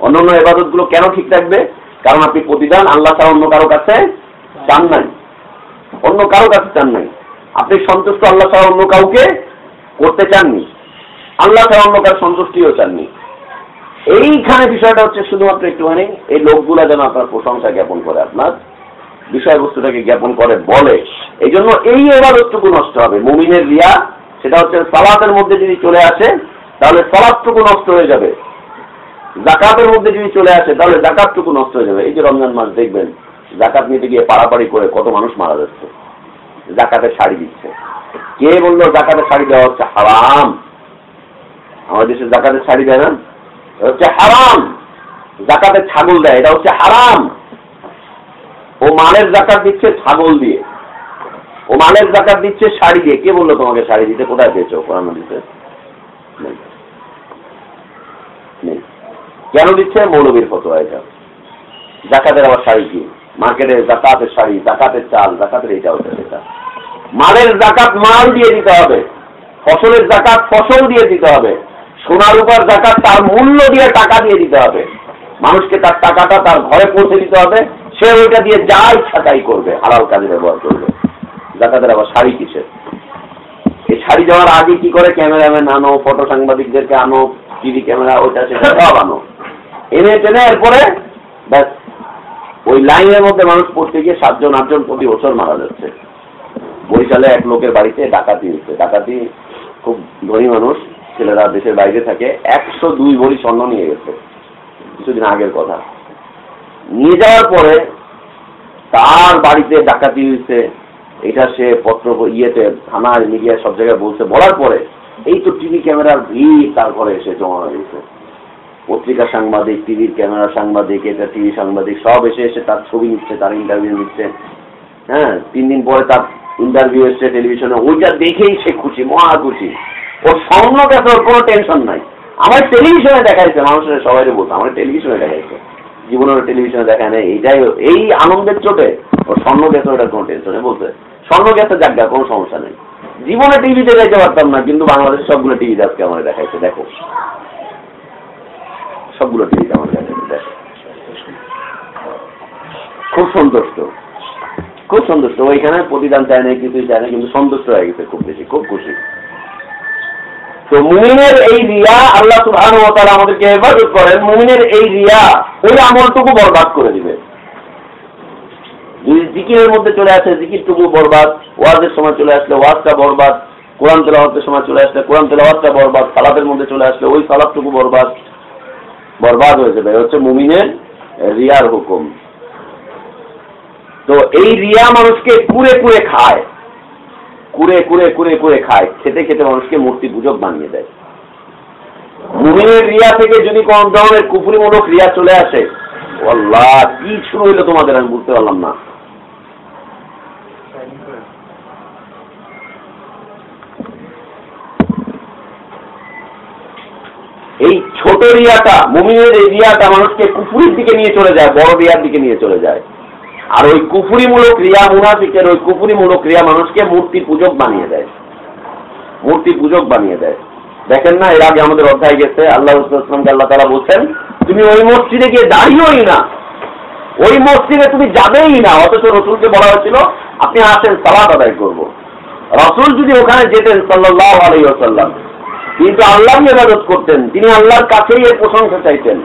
অন্য অন্য এবাদতগুলো কেন ঠিক থাকবে? কারণ আপনি প্রতিদান আল্লাহ ছাড়া অন্য কারও কাছে চান নাই। অন্য কারও কাছে চান নাই। আপনি সন্তুষ্ট, আল্লাহ ছাড়া অন্য কাউকে করতে চাননি। আল্লাহ ছাড়া অন্য কারও সন্তুষ্টিও চাননি। এইখানে বিষয়টা হচ্ছে শুধুমাত্র একটুখানি, এই লোকগুলা যেন আপনার প্রশংসা জ্ঞাপন করে আপনার, বিষয়বস্তুটাকে জ্ঞাপন করে বলে। এই জন্য এই এবারটুকু নষ্ট হবে। মুমিনের রিয়া, সেটা হচ্ছে সালাতের মধ্যে যদি চলে আসে, তাহলে সালাদটুকু নষ্ট হয়ে যাবে। জাকাতের মধ্যে যদি চলে আসে, তাহলে জাকাতটুকু নষ্ট হয়ে যাবে। এই যে রমজান মাস দেখবেন জাকাত নিতে গিয়ে পাড়াপাড়ি করে কত মানুষ মারা যাচ্ছে। জাকাতের শাড়ি দিচ্ছে। কে বলল জাকাতের শাড়ি দেওয়া হচ্ছে? হারাম। আমাদের দেশে জাকাতের শাড়ি দেয় না। হচ্ছে হারাম। জাকাতের ছাগল দেয়, এটা হচ্ছে হারাম। ও মালের জাকাত দিচ্ছে ছাগল দিয়ে। ও মালের জাকাত দিচ্ছে শাড়ি দিয়ে। কে বলল তোমাকে শাড়ি দিতে? কোথায় পেয়েছ? কোরআন দিতে কেন দিচ্ছে? মৌলবীর ফটো এটা। জাকাতের আবার শাড়ি কি? মার্কেটে জাকাতের শাড়ি, জাকাতের চাল, জাকাতের এইটা ওটা সেটা। মালের জাকাত মাল দিয়ে দিতে হবে। ফসলের জাকাত ফসল দিয়ে দিতে হবে। সোনার উপর জাকাত তার মূল্য দিয়ে টাকা দিয়ে দিতে হবে। মানুষকে তার টাকাটা তার ঘরে পৌঁছে দিতে হবে। সে ওইটা দিয়ে যা ইচ্ছা তাই করবে, হালাল কাজে ব্যবহার করবে। জাকাতের আবার শাড়ি কিসের? এই শাড়ি যাওয়ার আগে কি করে ক্যামেরাম্যান আনো, ফটো সাংবাদিকদেরকে আনো, টিভি ক্যামেরা, ওইটা সেটা সব আনো। এনে টেনে এরপরে ব্যাস ওই লাইনের মধ্যে মানুষ পড়তে গিয়ে সাতজন, আটজন প্রতি বছর মারা যাচ্ছে। বরিশালে এক লোকের বাড়িতে ডাকাতি হচ্ছে। ডাকাতি খুব ধনী মানুষ, ছেলেরা দেশের বাইরে থাকে। একশো দুই ভরি স্বর্ণ নিয়ে গেছে। কিছুদিন আগের কথা। নিয়ে যাওয়ার পরে তার বাড়িতে ডাকাতি হয়েছে। এটা সে পত্র ইয়েতে, থানায় মিডিয়া সব জায়গায় বলছে। বলার পরে এই তো টিভি ক্যামেরার ভিড়, তার ঘরে এসে জমা হয়েছে পত্রিকা সাংবাদিক টিভির ক্যামেরা সাংবাদিক, এটা টিভি সাংবাদিক, সব এসে এসে তার ছবি নিচ্ছে, তার ইন্টারভিউ নিচ্ছে। হ্যাঁ তিন দিন পরে তার ইন্টারভিউ এসছে টেলিভিশনে ওইটা দেখেই সে খুশি, মহা খুশি। ওর স্বর্ণ ওর কোনো টেনশন নাই। আমার টেলিভিশনে দেখাইছে মানুষের সবাই বলতো আমার টেলিভিশনে দেখাইছে। জীবনের টেলিভিশনে দেখায় নেই। এইটাই এই আনন্দের চোটে ওর স্বর্ণ গেছে ওটার কোনো টেনশনে বলতে স্বর্ণ গেছে জায়গা কোনো সমস্যা নেই। জীবনে টিভিতে যাইতে পারতাম না, কিন্তু বাংলাদেশ সবগুলো টিভিতে আজকে আমার দেখাইছে, দেখো। সবগুলো টিভিতে আমার দেখো। খুব সন্তুষ্ট। খুব সন্তুষ্ট। ওইখানে প্রতিদান চায় না কিছুই চায় না কিন্তু সন্তুষ্ট হয়ে গেছে খুব বেশি, খুব খুশি। তো মুমিনের এই রিয়া আল্লাহ সুবহানাহু ওয়া তাআলা আমাদেরকে হেফাজত করেন, মুমিনের এই রিয়া ওই আমলটুকু বরবাদ করে দিবে। যদি জিকিরের মধ্যে চলে আসে, জিকিরটুকু বরবাদ, ওয়াজের সময় চলে আসলে ওয়াজটা বরবাদ, কোরআন তেলাওয়াতের সময় চলে আসলে কোরআন তেলাওয়াতটা বরবাদ, সালাতের মধ্যে চলে আসলে ওই সালাদটুকু বরবাদ বরবাদ হয়ে যাবে। হচ্ছে মুমিনের রিয়ার হুকুম। তো এই রিয়া মানুষকে কুড়ে কুড়ে খায়। কুড়ে কুড়ে কুড়ে কুড়ে খায়। খেতে খেতে মানুষকে মূর্তি পূজক বানিয়ে দেয়। মুমিনের রিয়া থেকে যদি কোন ধরনের কুপুরিমূলক রিয়া চলে আসে আল্লাহ কি শুরু হইল তোমাদের? আমি বুঝতে পারলাম না। এই ছোট রিয়াটা, মুমিনের এই রিয়াটা মানুষকে কুফুরির দিকে নিয়ে চলে যায়, বড় রিয়ার দিকে নিয়ে চলে যায়। আর ওই কুফুরিমূলক ক্রিয়া মুনাফিকের ওই কুফুরিমূলক ক্রিয়া মানুষকে মূর্তি পূজক বানিয়ে দেয়। মূর্তি পূজক বানিয়ে দেয়। দেখেন না, এর আগে আমাদের অধ্যায় গেছে, আল্লাহ ইসলামকে আল্লাহ তারা বলছেন, তুমি ওই মসজিদে গিয়ে দাঁড়িয়েই না। ওই মসজিদে তুমি যাবেই না। অথচ রসুলকে বলা হয়েছিল, আপনি আসেন সালাদ আদায় করব। রসুল যদি ওখানে যেতেন সাল্লাহ আলাইসাল্লাম কিন্তু আল্লাহ ইবাদত করতেন। তিনি আল্লাহর কাছেই এর প্রশংসা চাইতেন।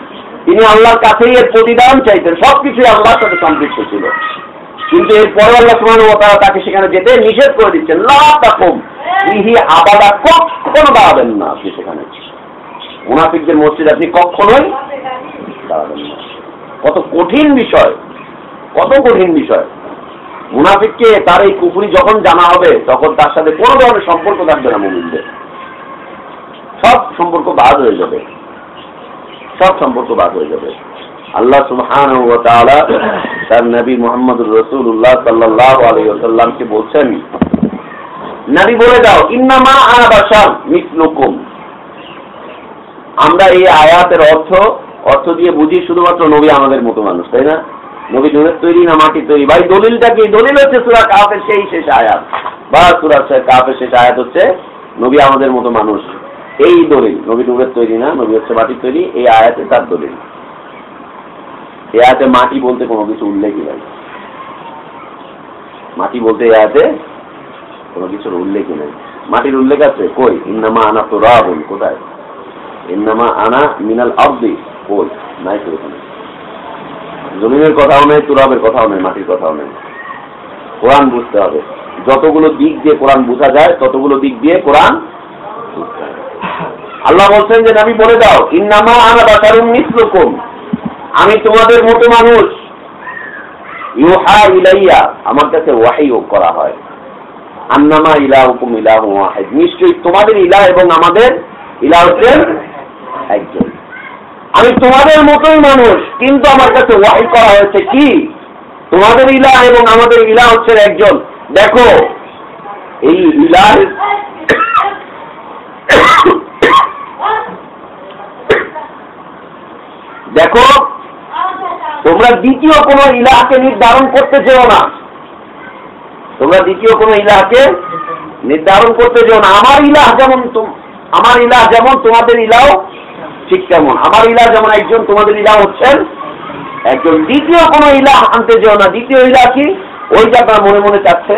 তিনি আল্লাহর কাছেই এর প্রতিদান চাইতেন। সবকিছুই আল্লাহর সাথে সম্পৃক্ত ছিল। কিন্তু এরপরে আল্লাহ সুবহানাহু ওয়া তাআলা তাকে সেখানে যেতে নিষেধ করে দিচ্ছেন। লা তাকুম ইহি আবাদা, কখনো দাঁড়াবেন না আপনি সেখানে। মুনাফিকদের মসজিদ আপনি কখনোই দাঁড়াবেন না। কত কঠিন বিষয়, কত কঠিন বিষয়। মুনাফিককে তার এই কুফুরি যখন জানা হবে, তখন তার সাথে কোনো ধরনের সম্পর্ক থাকবে না মুমিনদের। সব সম্পর্ক বাদ হয়ে যাবে। সব সম্পর্ক বাদ হয়ে যাবে। আল্লাহ তাআলা তার নবী মুহাম্মদুর রাসূলুল্লাহ সাল্লাল্লাহু আলাইহি ওয়াসাল্লামকে বলছেন, নবী বলে দাও, ইন্নামা আনা বাশার মিসলুকুম। আমরা এই আয়াতের অর্থ অর্থ দিয়ে বুঝি শুধুমাত্র নবী আমাদের মতো মানুষ, তাই না? নবী নুনের তৈরি না মাটির তৈরি। ভাই, দলিলটা কি? দলিল হচ্ছে সূরা কাফের সেই শেষ আয়াত। বা সূরা কাফের শেষ আয়াত হচ্ছে নবী আমাদের মতো মানুষ। এই দলিল নবী নুরের তৈরি না, নবী হচ্ছে মাটির তৈরি, এই আয়াতে তার দলিল। এই আয়াতে মাটি বলতে কোনো কিছু উল্লেখই নাই। মাটি বলতে এই আয়াতে কোনো কিছুর উল্লেখই নেই। মাটির উল্লেখ আছে, কই? ইন্নামা আনা তো রাহুল কোথায়? ইন্নামা আনা মিনাল আব্দি, কই? নাই তো ওখানে জমিনের কথাও নেই, তুরাবের কথাও নেই, মাটির কথাও নেই। কোরআন বুঝতে হবে। যতগুলো দিক দিয়ে কোরআন বোঝা যায়, ততগুলো দিক দিয়ে কোরআন বুঝতে হবে। আল্লাহ বলছেন যে আমি বলে দাও, ইন্নামা আনা বাসারুম মিসলুকুম। আমি তোমাদের মতো মানুষ। ইউহা ইলাইয়া, আমার কাছে করা হয়। আন্নামা ইলাহুকুম ইলাহু ওয়াহিদ। নিশ্চয়ই তোমাদের ইলাহ এবং আমাদের ইলাহ হচ্ছেন একজন। আমি তোমাদের মতোই মানুষ, কিন্তু আমার কাছে ওয়াহি করা হয়েছে কি? তোমাদের ইলাহ এবং আমাদের ইলাহ হচ্ছেন একজন। দেখো, এই ইলাহ দেখো, তোমরা দ্বিতীয় কোন ইলাহাকে নির্ধারণ করতে চেও না। তোমরা দ্বিতীয় কোন ইলাহাকে নির্ধারণ করতে চেও না। আমার ইলাহ যেমন আমার ইলাহ যেমন তোমাদের ইলাহ ঠিক তেমন। আমার ইলাহ যেমন একজন তোমাদের ইলাহ হচ্ছেন, একজন দ্বিতীয় কোন ইলাহ আনতে যেও না। দ্বিতীয় ইলাহ কি? ওই যে আপনার মনে মনে চাচ্ছে,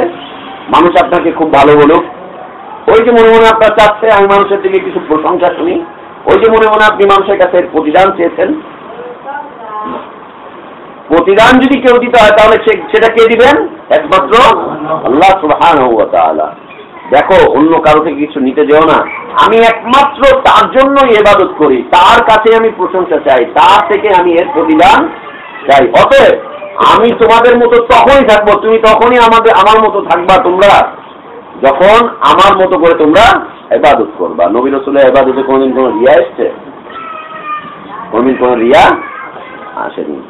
মানুষ আপনাকে খুব ভালো বলুক। ওই যে মনে মনে আপনার চাচ্ছে, আমি মানুষের দিকে কিছু প্রশংসা শুনি। ওই যে মনে মনে আপনি মানুষের কাছে প্রতিদান চেয়েছেন প্রতিদান যদি কেউ দিতে হয়, তাহলে সেটা কে দিবেন? একমাত্র আল্লাহ তাআলা। দেখো, অন্য কারও থেকে কিছু নিতে যেও না। আমি একমাত্র তার জন্যই এবাদত করি। তার কাছে আমি প্রশংসা চাই। তার থেকে আমি এর প্রতিদান চাই। অতএব, আমি তোমাদের মতো তখনই থাকব। তুমি তখনই আমাদের আমার মতো থাকবা তোমরা। যখন আমার মতো করে তোমরা এবাদত করবা। নবী রসুলের এবাদতে কোনোদিন কোনো রিয়া এসছে? কোনোদিন কোনো রিয়া আসেনি।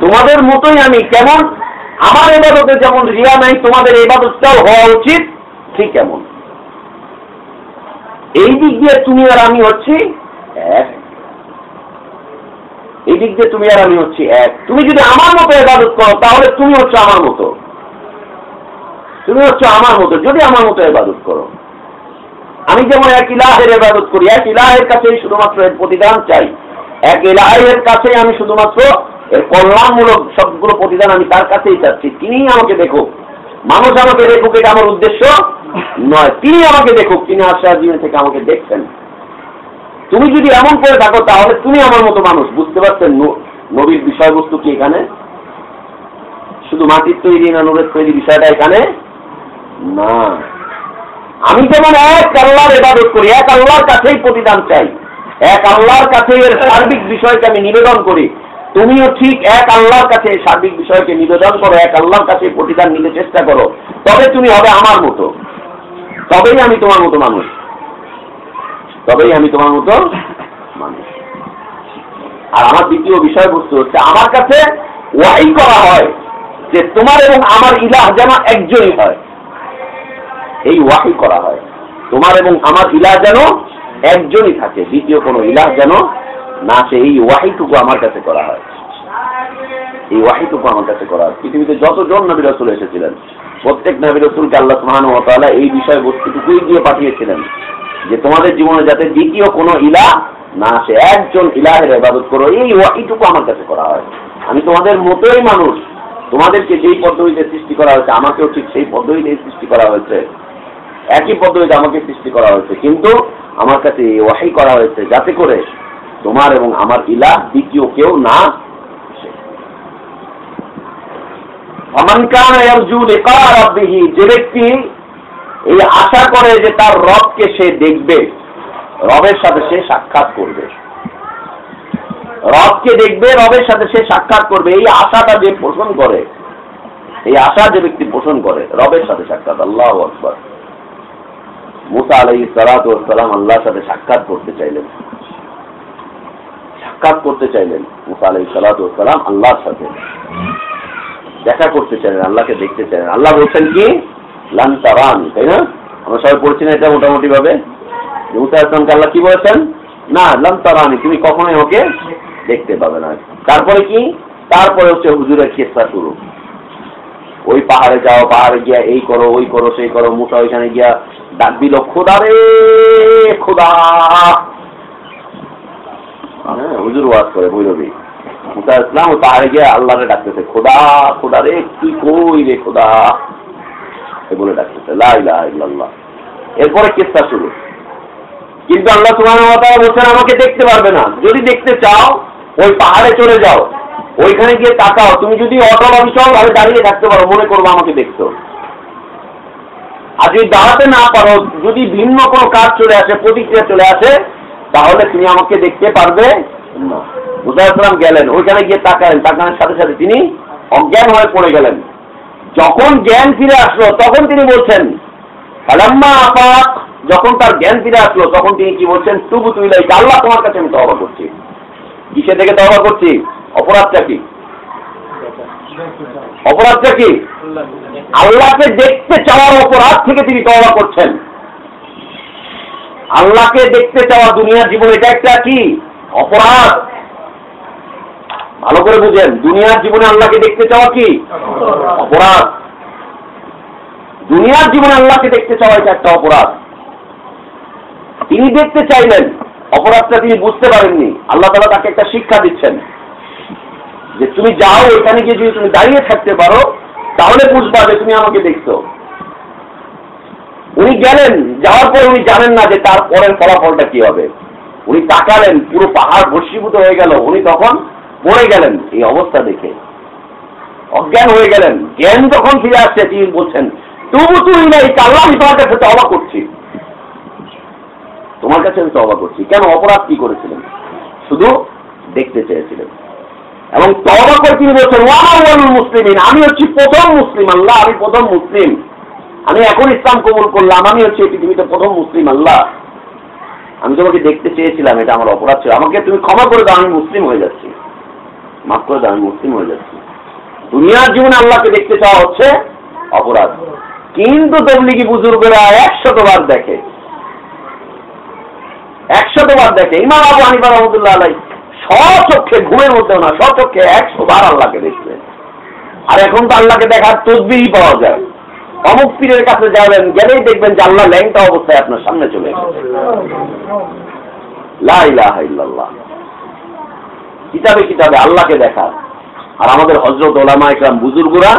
তোমাদের মতোই আমি কেমন? আমার এবাদতে যেমন রিয়া নাই, তোমাদের এবাদতটাও হওয়া উচিত, ঠিক কেমন এই দিক দিয়ে তুমি আর আমি হচ্ছি এক। এই দিক দিয়ে তুমি আর আমি হচ্ছি এক। তুমি যদি আমার মতো এবাদত করো, তাহলে তুমি হচ্ছে আমার মতো। তুমি হচ্ছে আমার মতো, যদি আমার মতো এবাদত করো। আমি যেমন এক ইলাহের এবাদত করি, এক ইলাহের কাছেই শুধুমাত্র এর প্রতিদান চাই। এক ইলাহের কাছে আমি শুধুমাত্র এর কল্যাণমূলক সবগুলো প্রতিদান আমি তার কাছেই চাচ্ছি। তিনিই আমাকে দেখুক। মানুষ আমাকে দেখুক, এটা আমার উদ্দেশ্য নয়। তিনি আমাকে দেখুক, তিনি আশ্বাস জীবন থেকে আমাকে দেখছেন। তুমি যদি এমন করে থাকো, তাহলে তুমি আমার মতো মানুষ। বুঝতে পারছেন নবীর বিষয়বস্তু কি এখানে? শুধু মাটির তৈরি না নূরের তৈরি বিষয়টা এখানে? না। আমি যেমন এক আল্লাহর এবাদত করি, এক আল্লাহর কাছেই প্রতিদান চাই। এক আল্লাহর কাছে এর সার্বিক বিষয়কে আমি নিবেদন করি। তুমিও ঠিক এক আল্লাহর কাছে এই সার্বিক বিষয়কে নিবেদন করো, এক আল্লাহর কাছে প্রতিদান নিতে চেষ্টা করো। তবে তুমি হবে আমার মতো। তবেই আমি তোমার মতো মানুষ। তবেই আমি তোমার মতো মানুষ। আর আমার দ্বিতীয় বিষয়বস্তু হচ্ছে, আমার কাছে ওয়াই করা হয় যে তোমার এবং আমার ইলাহ যেন একজনই হয়। এই ওয়াহি করা হয়। তোমার এবং আমার ইলাহ যেন একজনই থাকে, দ্বিতীয় কোনো ইলাহ যেন না সে এই ওয়াহিটুকু আমার কাছে করা হয়। এই ওয়াহিটুকু আমার কাছে করা হয়। পৃথিবীতে যতজন নবী রসুল এসেছিলেন, প্রত্যেক নবী রসুলকে আল্লাহ সুবহানাহু ওয়া তাআলা এই বিষয় বস্তুটুকুই দিয়ে পাঠিয়েছিলেন যে তোমাদের জীবনে যাতে দ্বিতীয় কোনো ইলা না সে একজন ইলাহের ইবাদত করো, এই ওয়াহিটুকু আমার কাছে করা হয়। আমি তোমাদের মতোই মানুষ, তোমাদেরকে যেই পদ্ধতিতে সৃষ্টি করা হয়েছে, আমাকেও ঠিক সেই পদ্ধতিতে সৃষ্টি করা হয়েছে। একই পদ্ধতিতে আমাকে সৃষ্টি করা হয়েছে। কিন্তু আমার কাছে ওয়াহি করা হয়েছে যাতে করে তোমার এবং আমার ইলাহ দ্বিতীয় কেউ না যে ব্যক্তি এই আশা করে যে তার রবকে সে দেখবে, রবের সাথে সে সাক্ষাৎ করবে। রবকে দেখবে, রবের সাথে সে সাক্ষাৎ করবে, এই আশাটা যে পোষণ করে, এই আশা যে ব্যক্তি পোষণ করে, রবের সাথে সাক্ষাৎ, আল্লাহ আকবর। মুসা আলাই সালাত সালাম আল্লাহর সাথে সাক্ষাৎ করতে চাইলেন। সাক্ষাৎ করতে চাইলেন মুসা আলাই সালাত সালাম আল্লাহর সাথে। দেখা করতে চাইলেন, আল্লাহকে দেখতে চাইলেন। আল্লাহ বলছেন কি? লান্তারান তাই না? আমরা সবাই পড়ছি না এটা মোটামুটি ভাবে মুসা ইসলামকে আল্লাহ কি বলেছেন? না লান্তারানি তুমি কখনোই ওকে দেখতে পাবে না। তারপরে কি? তারপরে হচ্ছে হুজুরের কেসা শুরু। ওই পাহাড়ে যাও, পাহাড়ে গিয়া এই করো, ওই করো, সেই করো, মুসা ওইখানে গিয়া ডাক দিল, খোদা রে, খোদা! হ্যাঁ হুজুর ওয়াজ করে বৈরবী মুসা ইসলাম ওই পাহাড়ে গিয়ে আল্লাহরে ডাকতেছে, খোদা খোদা রে, তুই কই রে, খোদা? বলে ডাকতেছে, লা ইলাহা ইল্লাল্লাহ। এরপরে কেসটা শুরু? কিন্তু আল্লাহ ওয়া তাআলা বলছেন, আমাকে দেখতে পারবে না। যদি দেখতে চাও, ওই পাহাড়ে চলে যাও। ওইখানে গিয়ে তাকাও। তুমি যদি অটল অবিচল ভাবে দাঁড়িয়ে থাকতে পারো, মনে করব আমাকে দেখছ। আর যদি দাঁড়াতে না পারো, যদি ভিন্ন কোনো কাজ চলে আসে, প্রতিক্রিয়া চলে আসে, তাহলে তুমি আমাকে দেখতে পারবে। না গেলেন, ওইখানে গিয়ে তাকালেন, তাকানোর সাথে সাথে তিনি অজ্ঞান হয়ে পড়ে গেলেন। যখন জ্ঞান ফিরে আসলো, তখন তিনি বলছেন কালাম্মা আপাক যখন তার জ্ঞান ফিরে আসলো, তখন তিনি কি বলছেন, তুবু তুইলাই আল্লাহ তোমার কাছে আমি তবা করছি। কিসে থেকে তবা করছি? অপরাধটা কি? অপরাধটা কি? আল্লাহকে দেখতে চাওয়ার অপরাধ থেকে তিনি তবা করছেন। আল্লাহকে দেখতে চাওয়া দুনিয়ার জীবন, এটা একটা কি? অপরাধ। ভালো করে বুঝেন দুনিয়ার জীবনে আল্লাহকে দেখতে চাওয়া কি? অপরাধ। দুনিয়ার জীবনে আল্লাহকে দেখতে চাওয়া এটা একটা অপরাধ। তিনি দেখতে চাইলেন, অপরাধটা তিনি বুঝতে পারেননি। আল্লাহ তালা তাকে একটা শিক্ষা দিচ্ছেন। যে তুমি যাও, এখানে গিয়ে যদি তুমি দাঁড়িয়ে থাকতে পারো, তাহলে বুঝবা যে তুমি আমাকে দেখছ। উনি গেলেন, যাওয়ার পরে উনি জানেন না যে তার পরের ফলাফলটা কি হবে। উনি তাকালেন, পুরো পাহাড় বর্ষীভূত হয়ে গেল। উনি তখন পড়ে গেলেন এই অবস্থা দেখে। অজ্ঞান হয়ে গেলেন। জ্ঞান যখন ফিরে আসছে, তিনি বলছেন, তবু তুই না এই কাল্লা আমি তোমার কাছে তবা করছি। তোমার কাছে আমি তবা করছি। কেন? অপরাধ কি করেছিলেন? শুধু দেখতে চেয়েছিলেন। এবং তবা করে তিনি বলছেন ওয়াল মুসলিম আমি হচ্ছি প্রথম মুসলিম, আল্লাহ, আমি প্রথম মুসলিম। আমি এখন ইসলাম কবুল করলাম, আমি হচ্ছে এই পৃথিবীতে প্রথম মুসলিম, আল্লাহ। আমি তোমাকে দেখতে চেয়েছিলাম, এটা আমার অপরাধ ছিল। আমাকে তুমি ক্ষমা করে দাও, আমি মুসলিম হয়ে যাচ্ছি। মাফ করে দাও, আমি মুসলিম হয়ে যাচ্ছি। দুনিয়ার জীবনে আল্লাহকে দেখতে চাওয়া হচ্ছে অপরাধ। কিন্তু তবলিগি বুজুর্গরা একশতবার দেখে। একশতবার দেখে। ইমাম আবু হানিফা রহমতুল্লাহ আলাই স্বচক্ষে, ঘুমের মধ্যেও না, স্বচক্ষে একশো বার আল্লাহকে দেখলেন আর এখন তো আল্লাহকে দেখার তসবিরই পাওয়া যায়। অমুক পীরের কাছে যাবেন, গেলেই দেখবেন যে আল্লাহ ল্যাংটা অবস্থায় আপনার সামনে চলে এসেছে। কিতাবে কিতাবে আল্লাহকে দেখা। আর আমাদের হজরত ওলামা ইকরাম বুজুর্গরা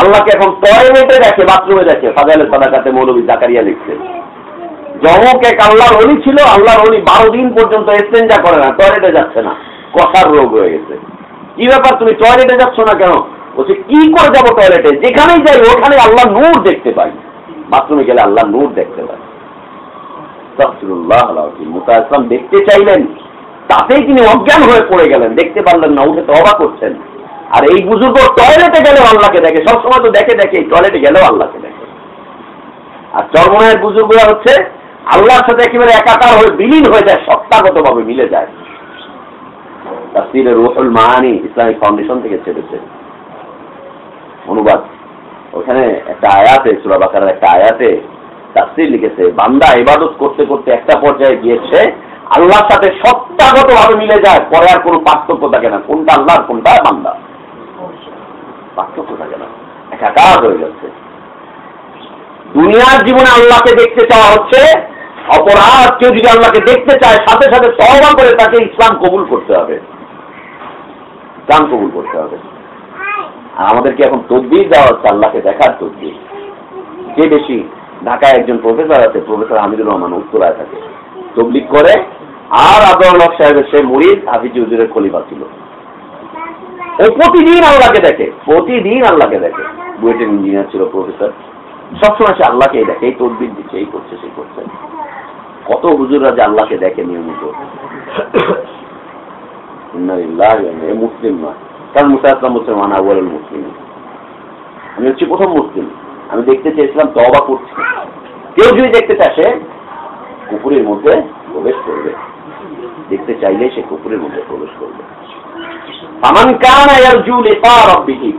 আল্লাহকে এখন টয়লেটে দেখে বাথরুমে দেখে, ফাজাইলে সাদাকাতে মৌলবী জাকারিয়া লিখছে জমক এক আল্লাহর অলি ছিল, আল্লাহর অলি বারো দিন পর্যন্ত এক্সচেঞ্জা করে না টয়লেটে যাচ্ছে না। কষার রোগ হয়ে গেছে। কি ব্যাপার, তুমি টয়লেটে যাচ্ছ না কেন? বলছে, কি করে যাব টয়লেটে যেখানেই যাই, ওখানে আল্লাহ নূর দেখতে পাই। বাথরুমে গেলে আল্লাহ নূর দেখতে পাই। মুতা ইসলাম দেখতে চাইলেন, তাতেই তিনি অজ্ঞান হয়ে পড়ে গেলেন। দেখতে পারলেন না, উঠে তো অবাক করছেন। আর এই বুজুর্গ টয়লেটে গেলেও আল্লাহকে দেখে। সবসময় তো দেখে দেখে টয়লেটে গেলেও আল্লাহকে দেখে। আর চরমনের বুজুর্গরা হচ্ছে আল্লাহর সাথে একেবারে একাকার হয়ে বিলীন হয়ে যায় সত্তাগত ভাবে মিলে যায়। রুহুল মাহানি ইসলামিক ফাউন্ডেশন থেকে ছেড়েছে। অনুবাদ। ওখানে একটা আয়াতে সুরাবাকার একটা আয়াতে তাফসির লিখেছে, বান্দা ইবাদত করতে করতে একটা পর্যায়ে গিয়েছে আল্লাহর সাথে সত্তাগত ভাবে মিলে যায়, পরে আর কোনো পার্থক্য থাকে না। কোনটা আল্লাহ কোনটা বান্দা? পার্থক্য থাকে না। একাকার হয়ে যাচ্ছে। দুনিয়ার জীবনে আল্লাহকে দেখতে চাওয়া হচ্ছে অপরাধ কেউ যদি আল্লাহকে দেখতে চায়, সাথে সাথে তহবা করে তাকে ইসলাম কবুল করতে হবে। ইসলাম কবুল করতে হবে। আর আমাদেরকে এখন তদবির দেওয়া হচ্ছে? আল্লাহকে দেখার তদবির। যে বেশি? ঢাকায় একজন প্রফেসর আছে প্রফেসর হামিদুর রহমান, উত্তরায় থাকে। তবলিক করে, আর আব্দুল সাহেবের সে মরিদ হাফিজ হুজুরের খলিফা ছিল। ও প্রতিদিন আল্লাহকে দেখে, প্রতিদিন আল্লাহকে দেখে। বুয়েটের ইঞ্জিনিয়ার ছিল প্রফেসর সবসময় সে আল্লাহকে দেখে, এই তদবির দিচ্ছে, এই করছে, সেই করছে। কত হুজুররা যে আল্লাহকে দেখে নিয়মিত? মুসলিম নয়। কারণ মুসা আসলাম বলছেন মানা মুসলিম আমি হচ্ছি প্রথম মুসলিম। আমি দেখতে চেয়েছিলাম তবা করছি। কেউ যদি দেখতে চায়, সে কুকুরের মধ্যে প্রবেশ করবে। দেখতে চাইলে সে কুকুরের মধ্যে প্রবেশ করবে। আমান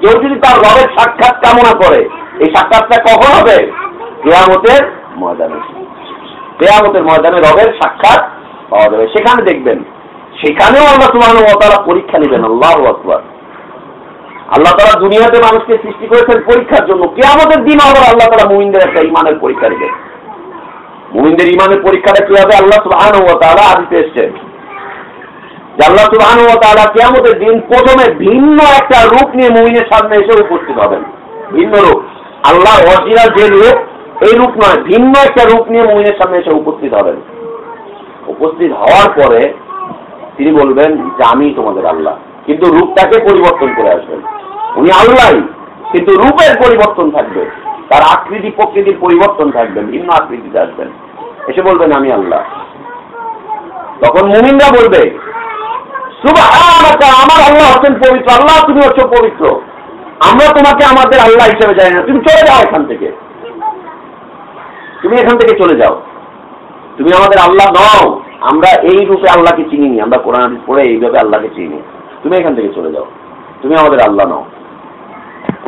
কেউ যদি তার রবের সাক্ষাৎ কামনা করে, এই সাক্ষাৎটা কখন হবে? কিয়ামতের ময়দানে। কিয়ামতের ময়দানে রবের সাক্ষাৎ পাওয়া যাবে। সেখানে দেখবেন, সেখানেও আল্লাহ ওয়া তাআলা পরীক্ষা নেবেন। আল্লাহু আকবার। আল্লাহ তাআলা দুনিয়াতে মানুষকে সৃষ্টি করেছেন পরীক্ষার জন্য। কিয়ামতের দিন আবার আল্লাহ তাআলা মুমিনদের একটা ইমানের পরীক্ষা নেবেন। মুমিনদের ইমানের পরীক্ষাটা কি হবে আল্লাহ ওয়া তাআলা আদিতে এসেছেন যে আল্লাহ ওয়া তাআলা কিয়ামতের দিন প্রথমে ভিন্ন একটা রূপ নিয়ে মুমিনের সামনে এসে উপস্থিত হবেন। ভিন্ন রূপ। আল্লাহ অজিরা যে রূপ এই রূপ নয়, ভিন্ন একটা রূপ নিয়ে মুমিনের সামনে এসে উপস্থিত হবেন। উপস্থিত হওয়ার পরে তিনি বলবেন যে, আমি তোমাদের আল্লাহ। কিন্তু রূপটাকে পরিবর্তন করে আসবেন। উনি আল্লাহ, কিন্তু রূপের পরিবর্তন থাকবে। তার আকৃতি, প্রকৃতির পরিবর্তন থাকবে, ভিন্ন আকৃতিতে আসবেন। এসে বলবেন, আমি আল্লাহ। তখন মুমিনরা বলবে আমার আল্লাহ হচ্ছেন পবিত্র। আল্লাহ তুমি হচ্ছ পবিত্র। আমরা তোমাকে আমাদের আল্লাহ হিসেবে জানি না। তুমি চলে যাও এখান থেকে। তুমি এখান থেকে চলে যাও। তুমি আমাদের আল্লাহ নও। আমরা এই রূপে আল্লাহকে চিনিনি। আমরা কোরআন পড়ে এইভাবে আল্লাহকে চিনি। তুমি এখান থেকে চলে যাও। তুমি আমাদের আল্লাহ নও।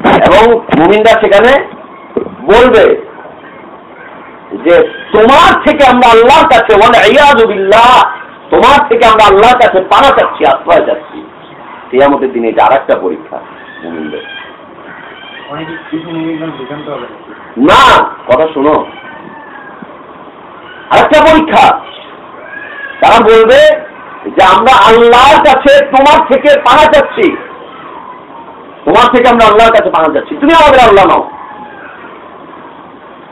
এবং মুমিনরা সেখানে বলবে যে তোমার থেকে আমরা আল্লাহর কাছে তোমার থেকে আমরা আল্লাহর কাছে পানা চাচ্ছি আশ্রয় চাচ্ছি। সে আমাদের দিনে এটা আর একটা পরীক্ষা মুমিনদের। না কথা শোনো। আরেকটা পরীক্ষা। তারা বলবে যে আমরা আল্লাহর কাছে তোমার থেকে পানা চাচ্ছি। তোমার থেকে আমরা আল্লাহর কাছে পানা চাচ্ছি। তুমি আমাদের আল্লাহ নাও।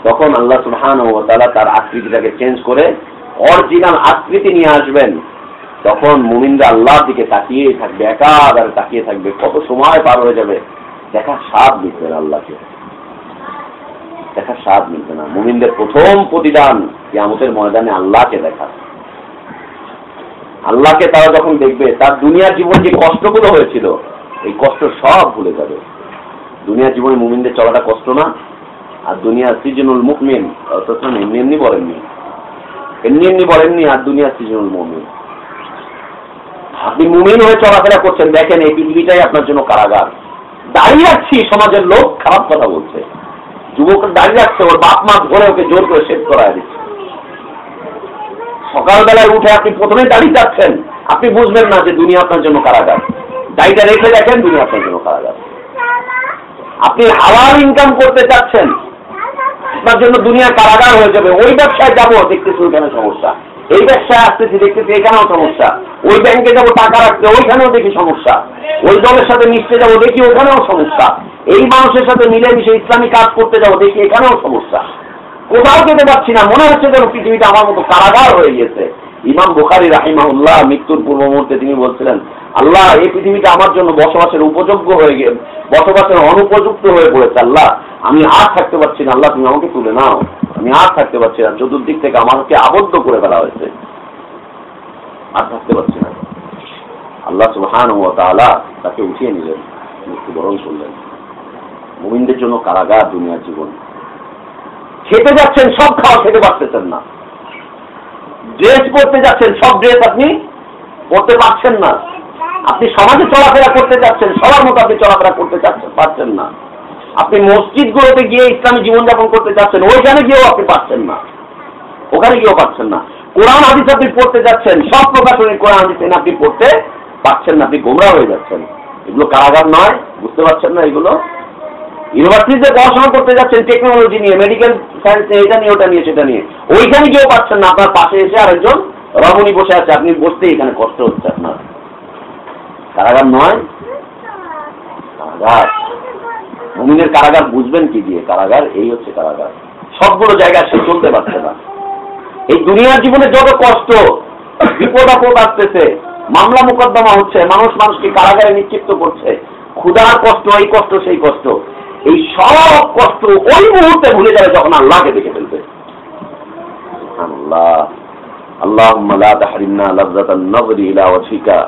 তখন আল্লাহ সুবহান ও তারা তার আকৃতিটাকে চেঞ্জ করে অরিজিনাল আকৃতি নিয়ে আসবেন। তখন মুমিনরা আল্লাহর দিকে তাকিয়ে থাকবে, একাধারে তাকিয়ে থাকবে। কত সময় পার হয়ে যাবে? দেখা স্বাদ মিলবে না আল্লাহকে। দেখার স্বাদ মিলবে না। মুমিনদের প্রথম প্রতিদান কিয়ামতের ময়দানে আল্লাহকে দেখা। আল্লাহকে তারা যখন দেখবে, তার দুনিয়ার জীবন যে কষ্টগুলো হয়েছিল, এই কষ্ট সব ভুলে যাবে। দুনিয়ার জীবনে মুমিনদের চলাটা কষ্ট না, আর দুনিয়া সিজনুল মুকমিন এমনি এমনি বলেননি। এমনি এমনি বলেননি, আর দুনিয়া সিজনুল মুমিন। আপনি মুমিন হয়ে চলাফেরা করছেন, দেখেন এই পৃথিবীটাই আপনার জন্য কারাগার। দাঁড়িয়ে আছি, সমাজের লোক খারাপ কথা বলছে। যুবক দাঁড়িয়ে রাখছে ওর বাপ মা ধরে ওকে জোর করে শেষ করায় দিচ্ছে। সকালবেলায় উঠে আপনি প্রথমে দাঁড়িয়ে যাচ্ছেন, আপনি বুঝবেন না যে দুনিয়া আপনার জন্য কারাগার। দাড়িটা রেখে দেখেন দুনিয়া আপনার জন্য কারাগার। আপনি হালাল ইনকাম করতে চাচ্ছেন, আপনার জন্য দুনিয়া কারাগার হয়ে যাবে। ওই ব্যবসায় যাব, দেখতেছি ওইখানে সমস্যা। এই ব্যবসায় আসতেছি, দেখতেছি এখানেও সমস্যা। ওই ব্যাংকে যাব, টাকা রাখতে, ওইখানেও দেখি সমস্যা। ওই দলের সাথে মিশতে যাব, দেখি ওখানেও সমস্যা। এই মানুষের সাথে মিলেমিশে ইসলামী কাজ করতে যাব দেখি এখানেও সমস্যা। কোথাও যেতে পারছি না, মনে হচ্ছে যেন পৃথিবীটা আমার মতো কারাগার হয়ে গেছে। ইমাম বুখারি রাহিমাহুল্লাহ মৃত্যুর পূর্ব মুহূর্তে তিনি বলছিলেন, আল্লাহ, এই পৃথিবীটা আমার জন্য বসবাসের উপযোগ্য হয়ে গিয়ে বসবাসের অনুপযুক্ত হয়ে পড়েছে আল্লাহ। আমি আর থাকতে পারছি না, আল্লাহ, তুমি আমাকে তুলে নাও। আমি আর থাকতে পারছি না, চতুর্দিক থেকে আমাকে আবদ্ধ করে ফেলা হয়েছে। আর থাকতে পারছি না। আল্লাহ তাআলা তাকে উঠিয়ে নিলেন মৃত্যুবরণ করলেন। মুমিনদের জন্য কারাগার, দুনিয়ার জীবন। খেতে যাচ্ছেন, সব খাওয়া খেতে পারতেছেন না। ড্রেস পরতে যাচ্ছেন, সব ড্রেস আপনি পরতে পারছেন না। আপনি সমাজে চলাফেরা করতে চাচ্ছেন, সবার মতো আপনি চলাফেরা করতে চাচ্ছেন, পারছেন না। আপনি মসজিদগুলোতে গিয়ে ইসলামী জীবনযাপন করতে চাচ্ছেন, ওইখানে গিয়েও আপনি পারছেন না। ওখানে গিয়েও পারছেন না। কোরআন, হাদিস আপনি পড়তে যাচ্ছেন, সব প্রকাশনের কোরআন, হাদিস আপনি পড়তে পারছেন না, আপনি গোমরা হয়ে যাচ্ছেন। এগুলো কারাগার নয়, বুঝতে পারছেন না এগুলো? ইউনিভার্সিটিতে পড়াশোনা করতে যাচ্ছেন টেকনোলজি নিয়ে মেডিকেল সায়েন্স নিয়ে, এটা নিয়ে, ওটা নিয়ে, সেটা নিয়ে। ওইখানে গিয়েও পাচ্ছেন না, আপনার পাশে এসে আরেকজন রমণী বসে আছে, আপনি বসতেই এখানে কষ্ট হচ্ছে আপনার। কারাগার নয়, কারাগার। মুমিনের কারাগার বুঝবেন কি দিয়ে? কারাগার, এই হচ্ছে কারাগার। সবগুলো জায়গায় সে চলতে পারছে না। এই দুনিয়ার জীবনে যত কষ্ট, বিপদ আপদ আসতেছে, মামলা মোকদ্দমা হচ্ছে, মানুষ মানুষকে কারাগারে নিক্ষিপ্ত করছে। ক্ষুধার কষ্ট, এই কষ্ট, সেই কষ্ট। এই সব কষ্ট ওই মুহূর্তে ভুলে যাবে যখন আল্লাহকে দেখে ফেলবে। আল্লাহ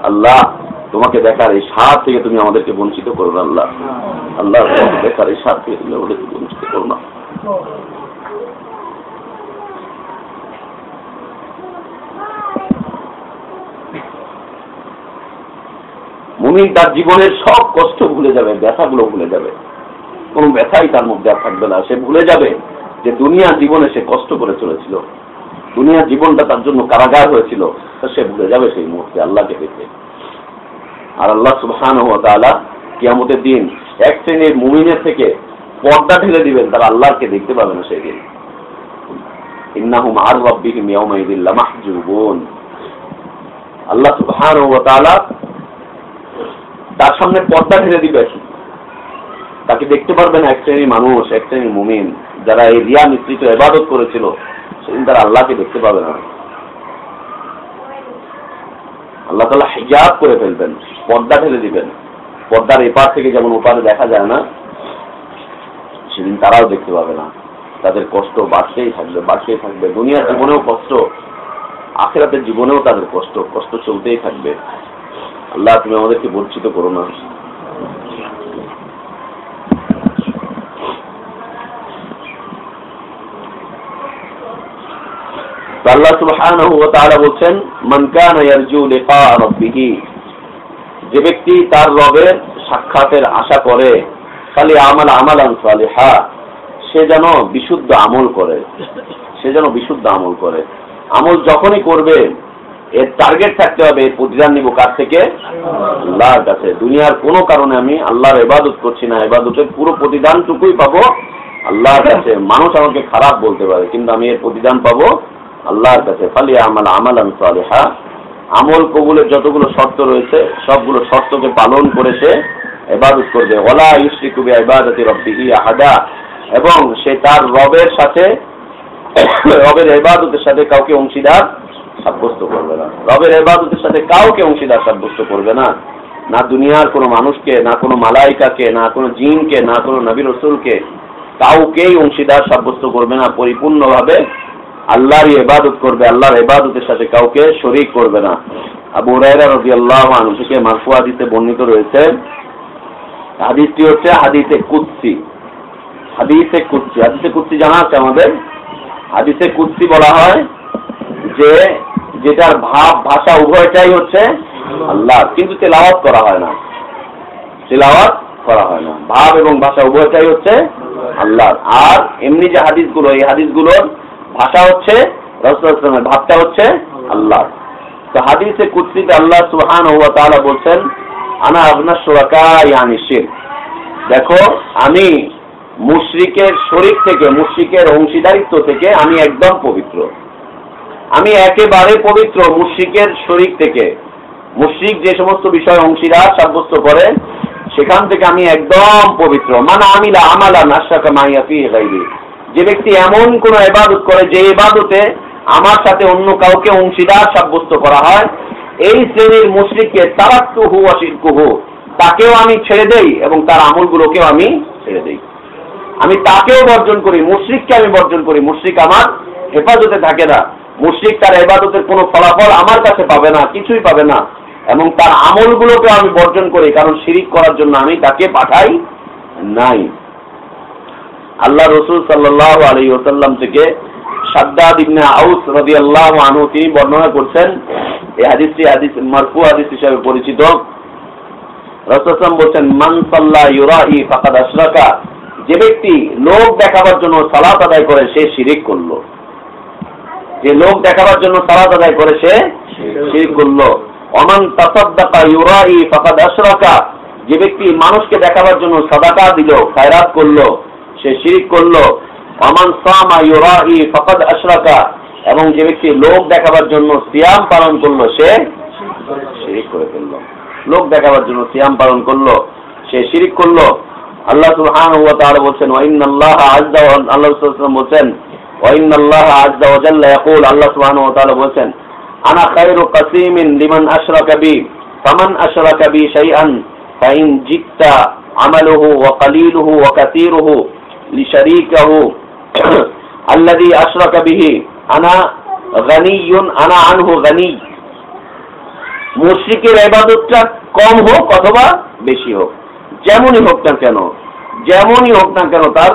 আল্লাহ, তোমাকে দেখার এই থেকে তুমি আমাদেরকে বঞ্চিত করো না, আল্লাহ। আল্লাহ দেখার এই থেকে তুমি আমাদেরকে বঞ্চিত করো না। মুমিন তার জীবনের সব কষ্ট ভুলে যাবে, ব্যথাগুলো ভুলে যাবে। কোনো ব্যথাই তার মধ্যে আর থাকবে না। সে ভুলে যাবে যে দুনিয়া জীবনে সে কষ্ট করে চলেছিল। দুনিয়ার জীবনটা তার জন্য কারাগার হয়েছিল। সে ভুলে যাবে সেই মুহূর্তে আল্লাহকে দেখে আর আল্লাহ সুবহান কিয়ামতের দিন এক শ্রেণির মুমিনের থেকে পর্দা ঢেলে দিবেন। তারা আল্লাহকে দেখতে পাবে না সেই দিন ইন্নাহুম আর আল্লাহ সুবহান তার সামনে পর্দা ঢেলে দিবে তাকে দেখতে পারবে না, এক শ্রেণির মানুষ, এক শ্রেণির মুমিন। যারা এই রিয়া মিশ্রিত এবাদত করেছিল, সেদিন তারা আল্লাহকে দেখতে পাবে না। আল্লাহ তালা হিজাব করে ফেলবেন, পর্দা ঠেলে দিবেন। পর্দার এপার থেকে যেমন ওপারে দেখা যায় না, সেদিন তারাও দেখতে পাবে না। তাদের কষ্ট বাড়তেই থাকবে বাড়তেই থাকবে। দুনিয়ার জীবনেও কষ্ট, আখেরাতের জীবনেও তাদের কষ্ট কষ্ট চলতেই থাকবে। আল্লাহ তুমি আমাদেরকে বঞ্চিত করো না তো যে ব্যক্তি তার রবের সাক্ষাতের আশা করে খালি আমাল আমালান সালিহা, সে যেন বিশুদ্ধ আমল করে, সে যেন বিশুদ্ধ আমল করে। আমল যখনই করবে, এর টার্গেট থাকতে হবে এর প্রতিদান নিব কার থেকে? আল্লাহর কাছে। দুনিয়ার কোনো কারণে আমি আল্লাহর এবাদত করছি না এবাদতের পুরো প্রতিদানটুকুই পাবো আল্লাহর কাছে। মানুষ আমাকে খারাপ বলতে পারে, কিন্তু আমি এর প্রতিদান পাবো আল্লাহর কাছে ফালি আমাল আমালান সালিহা, আমল কবুলের যতগুলো শর্ত রয়েছে, সবগুলো শর্তকে পালন করে সে এবাদত করবে। ওলা ইউসরিকু বি ইবাদাতি রাব্বিহি আহাদা। এবং সে তার রবের সাথে, রবের ইবাদতের সাথে কাউকে অংশীদার সাব্যস্ত করবে না। রবের ইবাদতের সাথে কাউকে অংশীদার সাব্যস্ত করবে না। না দুনিয়ার কোনো মানুষকে, না কোনো মালাইকাকে, না কোনো জিনকে, না কোনো নবী রসুলকে কাউকেই অংশীদার সাব্যস্ত করবে না। পরিপূর্ণভাবে আল্লাহরই ইবাদত করবে, আল্লাহর ইবাদতের সাথে কাউকে শরীক করবে না। আবু হুরায়রা রাদিয়াল্লাহু আনহু থেকে মারফু হাদিসে বর্ণিত রয়েছে। হাদিসটি হচ্ছে হাদিসে কুদসি। হাদিসে কুদসি। হাদিসে কুদসি জানা আছে আমাদের? হাদিসে কুদসি বলা হয় যে, যেটার ভাব, ভাষা উভয়টাই হচ্ছে আল্লাহ। কিন্তু তেলাওয়াত করা হয় না। তেলাওয়াত করা হয় না। ভাব এবং ভাষা উভয়টাই হচ্ছে আল্লাহ। আর এমনি যে হাদিসগুলো, এই হাদিসগুলোর ভাষা হচ্ছে রসুলের ভাবটা হচ্ছে আল্লাহ। তো হাদিসে কুৎসিতে আল্লাহ সুহান বলছেন, আনা আপনার সুরাকা ইয়ানি শিরক। দেখো, আমি মুশরিকের শরীর থেকে, মুশরিকের অংশীদারিত্ব থেকে আমি একদম পবিত্র। আমি একেবারে পবিত্র মুশরিকের শরীর থেকে। মুশরিক যে সমস্ত বিষয় অংশীদার সাব্যস্ত করে, সেখান থেকে আমি একদম পবিত্র। মানে আমিলা আমালা নাশাকা মাইয়া ফি গাইবি যে ব্যক্তি এমন কোন এবাদত করে যে এবাদতে আমার সাথে অন্য কাউকে অংশীদার সাব্যস্ত করা হয়, এই শ্রেণির মুশরিককে তারাক্তু হু অশিরকুহু তাকেও আমি ছেড়ে দেই এবং তার আমলগুলোকেও আমি ছেড়ে দেই। আমি তাকেও বর্জন করি, মুশরিককে আমি বর্জন করি। মুশরিক আমার হেফাজতে থাকে না। মুশরিক তার এবাদতের কোনো ফলাফল আমার কাছে পাবে না, কিছুই পাবে না। এবং তার আমলগুলোকেও আমি বর্জন করি, কারণ শিরিক করার জন্য আমি তাকে পাঠাই নাই। আল্লাহ রসুল সাল্লাহ আলী ওসাল্লাম থেকে সাদ্দাদ ইবনে আউস রাদিয়াল্লাহু আনহু তিনি বর্ণনা করছেন। এই হাদিসটি হাদিস, মারফু হাদিস হিসাবে পরিচিত। রাসূলুল্লাহ বলছেন, মান সাল্লা ইউরাহি ফাকাদ আশরাকা। যে ব্যক্তি লোক দেখাবার জন্য সালাত আদায় করে, সে শিরিক করল। যে লোক দেখাবার জন্য সালাত আদায় করে, সে শিরিক করল। অমান তাসাদ্দাকা ইউরাহি ফাকাদ আশরাকা। যে ব্যক্তি মানুষকে দেখাবার জন্য সাদাকা দিল, খায়রাত করল সে শিরিক করল। অমান সামা ইউরাহি ফাকাদ আশরাকা। এবং যে ব্যক্তি লোক দেখাবার জন্য সিয়াম পালন করল, সে শিরিক করে ফেলল। লোক দেখাবার জন্য সিয়াম পালন করল, সে শিরিক করল। আল্লাহ সুবহানাহু ওয়া তাআলা বলছেন, ওয়া ইন্নাল্লাহা আযজা ওয়া আল্লাহ বলছেন, ওয়া ইন্নাল্লাহা আযজা ওয়া জাল্লা ইয়াকুল আল্লাহ সুবহানাহু ওয়া তাআলা বলছেন, আনা খায়রু কাসীমিন লিমান আশরাকা বি, ফামান আশরাকা বি শাইআন ফাইন জিত্তা আমালুহু ওয়া কালিলুহু ওয়া কাসীরুহু লিশারীকাহু আল্লাযী আশরাকা বিহি আনা গানিয়ুন আনা আনহু গানি মুশরিকের ইবাদতটা কম হোক অথবা বেশি হোক। যেমনই হোক না কেন, যেমনই হোক না কেন তার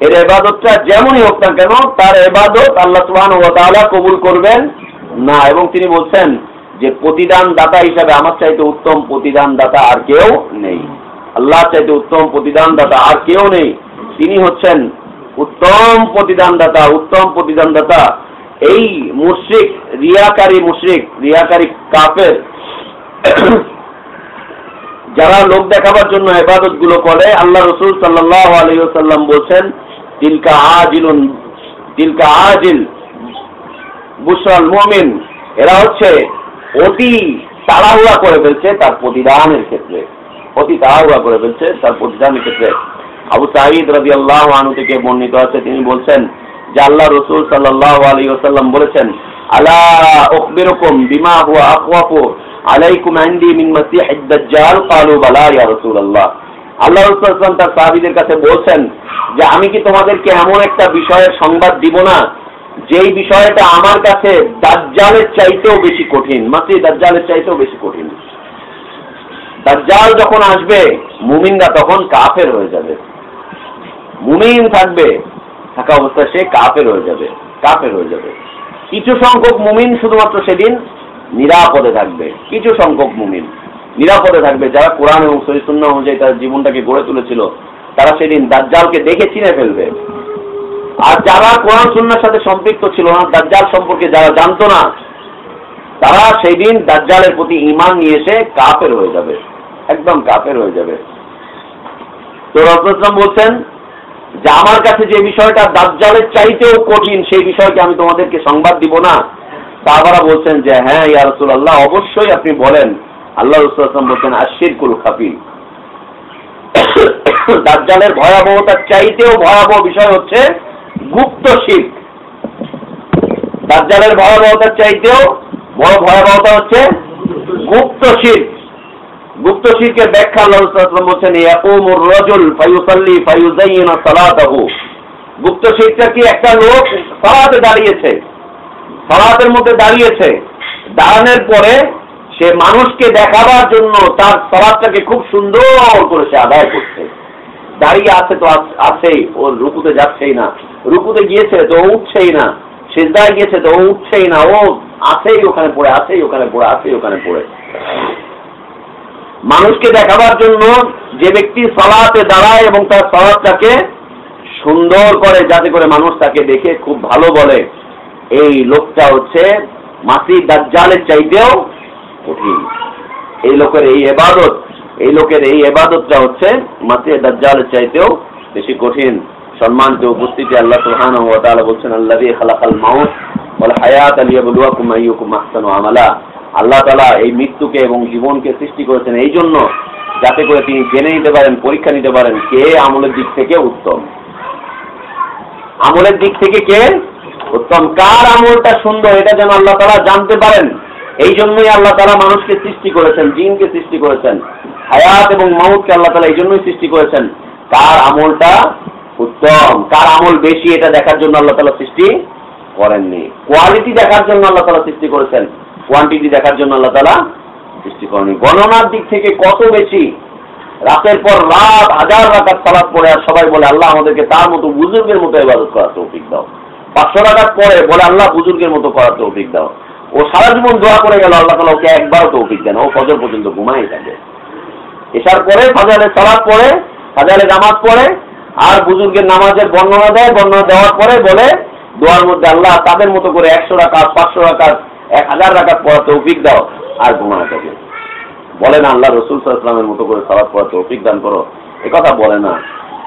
এর এবাদতটা যেমনই হোক না কেন, তার এবাদত আল্লাহ সুবহান ওয়া তাআলা কবুল করবেন না। এবং তিনি বলছেন যে প্রতিদান দাতা হিসাবে আমার চাইতে উত্তম প্রতিদান দাতা আর কেউ নেই। আল্লাহ চাইতে উত্তম প্রতিদান দাতা আর কেউ নেই। তিনি হচ্ছেন উত্তম প্রতিদান দাতা উত্তম প্রতিদান দাতা এই মুশরিক, রিয়াকারী মুশরিক, রিয়াকারী কাফের, যারা লোক দেখাবার জন্য এবাদতগুলো করে, আল্লাহ রসুল সাল্লাহ আলহিসাল্লাম বলছেন, তিলকা আজিলুন, তিলকা আজিল বুসরাল মুমিন। এরা হচ্ছে অতি তাড়াহুড়া করে ফেলছে তার প্রতিদানের ক্ষেত্রে। অতি তাড়াহুড়া করে ফেলছে তার প্রতিদানের ক্ষেত্রে। আবু সাঈদ রাজি আল্লাহ আনু থেকে বর্ণিত আছে। তিনি বলছেন যে আল্লাহ রসুল সাল্লাহ আলী ওসাল্লাম বলেছেন আমি কি তোমাদেরকে এমন একটা বিষয়ের সংবাদ দিব না, যেই বিষয়টা আমার কাছে দাজ্জালের চাইতেও বেশি কঠিন? মাসিহ দাজ্জালের চাইতেও বেশি কঠিন। দাজ্জাল যখন আসবে, মুমিনরা তখন কাফের হয়ে যাবে। মুমিন থাকবে, থাকা অবস্থায় সে কাফের হয়ে যাবে, কাফের হয়ে যাবে। কিছু সংখ্যক মুমিন শুধুমাত্র সেদিন নিরাপদে থাকবে, কিছু সংখ্যক মুমিন নিরাপদে থাকবে। যারা কোরআন এবং সহিসুন্না অনুযায়ী তার জীবনটাকে গড়ে তুলেছিল, তারা সেদিন দাজ্জালকে দেখে চিনে ফেলবে। আর যারা কোরআন সুন্নার সাথে সম্পৃক্ত ছিল না, দাজ্জাল সম্পর্কে যারা জানতো না, তারা সেই দিন দাজ্জালের প্রতি ইমান নিয়ে এসে কাপের হয়ে যাবে, একদম কাপের হয়ে যাবে। তো রসুলাম বলছেন যে আমার কাছে যে বিষয়টা দাজ্জালের চাইতেও কঠিন, সেই বিষয়কে আমি তোমাদেরকে সংবাদ দিব না। সাহাবারা বলছেন যে হ্যাঁ ইয়া রাসূলুল্লাহ, অবশ্যই আপনি বলেন। আল্লাহ রসুলাম বলছেন আশিরকুল খাফি দাজ্জালের ভয়াবহতার চাইতেও ভয়াবহ বিষয় হচ্ছে গুপ্ত শিখ দাজ্জালের ভয়াবহতার চাইতেও বড় ভয়াবহতা হচ্ছে গুপ্ত শিখ গুপ্ত শিখের ব্যাখ্যা আল্লাহ বলছেন গুপ্ত শিখটা কি একটা লোক সালাতে দাঁড়িয়েছে? সালাতের মধ্যে দাঁড়িয়েছে। দাঁড়ানোর পরে সে মানুষকে দেখাবার জন্য তার সালাদটাকে খুব সুন্দর করে সে আদায় করছে। দাঁড়িয়ে আছে তো আছেই, ও রুকুতে যাচ্ছেই না। রুকুতে গিয়েছে তো ও উঠছেই না। সেজদায় গিয়েছে তো ও উঠছেই না। ও আছেই ওখানে পড়ে, আছেই ওখানে পড়ে, আছেই ওখানে পড়ে। মানুষকে দেখাবার জন্য যে ব্যক্তি সালাতে দাঁড়ায় এবং তার সালাদটাকে সুন্দর করে, যাতে করে মানুষ তাকে দেখে খুব ভালো বলে। এই লোকটা হচ্ছে মাসি দাজ্জালের চাইতেও কঠিন। এই লোকের এই এবাদত, এই লোকের এই এবাদতটা হচ্ছে মাসি দাজ্জালের চাইতেও বেশি কঠিন। সম্মানিত উপস্থিতি, আল্লাহ ওয়া বলছেন আল্লাহ খালাকাল মাউত ওয়াল হায়াত লিয়াবলুয়াকুম আইয়ুকুম আহসানু আমালা। আল্লাহ তাআলা এই মৃত্যুকে এবং জীবনকে সৃষ্টি করেছেন এই জন্য যাতে করে তিনি জেনে নিতে পারেন, পরীক্ষা নিতে পারেন কে আমলের দিক থেকে উত্তম। আমলের দিক থেকে কে উত্তম। কার আমলটা সুন্দর, এটা যেন আল্লাহ তারা জানতে পারেন। এই জন্যই আল্লাহ তারা মানুষকে সৃষ্টি করেছেন, জিনকে সৃষ্টি করেছেন। হায়াত এবং মাউতকে আল্লাহ তালা এই জন্যই সৃষ্টি করেছেন। কার আমলটা উত্তম, কার আমল বেশি, এটা দেখার জন্য আল্লাহ তালা সৃষ্টি করেননি। কোয়ালিটি দেখার জন্য আল্লাহ তালা সৃষ্টি করেছেন। কোয়ান্টিটি দেখার জন্য আল্লাহ তালা সৃষ্টি করেনি গণনার দিক থেকে কত বেশি? রাতের পর রাত, হাজার রাকাত সালাত পড়ে আর সবাই বলে, আল্লাহ আমাদেরকে তার মতো বুজুর্গের মতো ইবাদত করার তৌফিক দাও। পাঁচশো রাকাত পরে বলে, আল্লাহ বুজুর্গের মতো করার তৌফিক দাও। ও সারা জীবন দোয়া করে গেল, আল্লাহ তালা ওকে একবারও তৌফিক দেন। ও ফজর পর্যন্ত ঘুমাই থাকে। এসার পরে ফাজালে সালাত পড়ে ফাজালে নামাজ পড়ে, আর বুজুর্গের নামাজের বর্ণনা দেয়, বর্ণনা দেওয়ার পরে বলে, দোয়ার মধ্যে আল্লাহ তাদের মতো করে একশো রাকাত, পাঁচশো রাকাত এক হাজার রাকাত পড়া তৌফিক দাও, আর ঘুমায় থাকে। বলে না আল্লাহ রসুল সাল্লামের মতো করে সালাদ পড়া তৌফিক দান করো। কথা বলে না।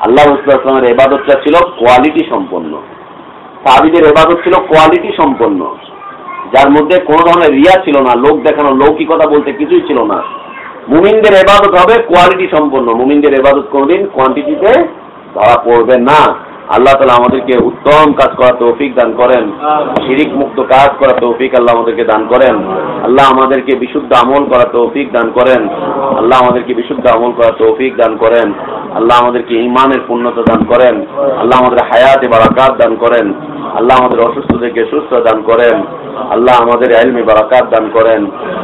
আল্লাহ রসুল আসলামের এবাদতটা ছিল কোয়ালিটি সম্পন্ন। সাহাবিদের এবাদত ছিল কোয়ালিটি সম্পন্ন। যার মধ্যে কোনো ধরনের রিয়া ছিল না, লোক দেখানো লৌকিকতা বলতে কিছুই ছিল না। মুমিনদের এবাদত হবে কোয়ালিটি সম্পন্ন। মুমিনদের এবাদত কোনোদিন কোয়ান্টিটিতে ধরা পড়বে না। আল্লাহ তালা আমাদেরকে উত্তম কাজ করা তৌফিক দান করেন শিরিক মুক্ত কাজ করা তৌফিক আল্লাহ আমাদেরকে দান করেন আল্লাহ আমাদেরকে বিশুদ্ধ আমল করা তৌফিক দান করেন আল্লাহ আমাদেরকে বিশুদ্ধ আমল করা তৌফিক দান করেন আল্লাহ আমাদেরকে ইমানের পূর্ণতা দান করেন আল্লাহ আমাদের হায়াতে বারাকাত দান করেন আল্লাহ আমাদের অসুস্থ থেকে সুস্থ দান করেন আল্লাহ আমাদের আলমে বারাকাত দান করেন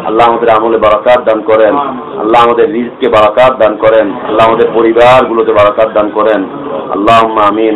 আল্লাহ আমাদের আমলে বারাকাত দান করেন আল্লাহ আমাদের রিজকে বারাকাত দান করেন আল্লাহ আমাদের পরিবারগুলোতে বারাকাত দান করেন আল্লাহ আমিন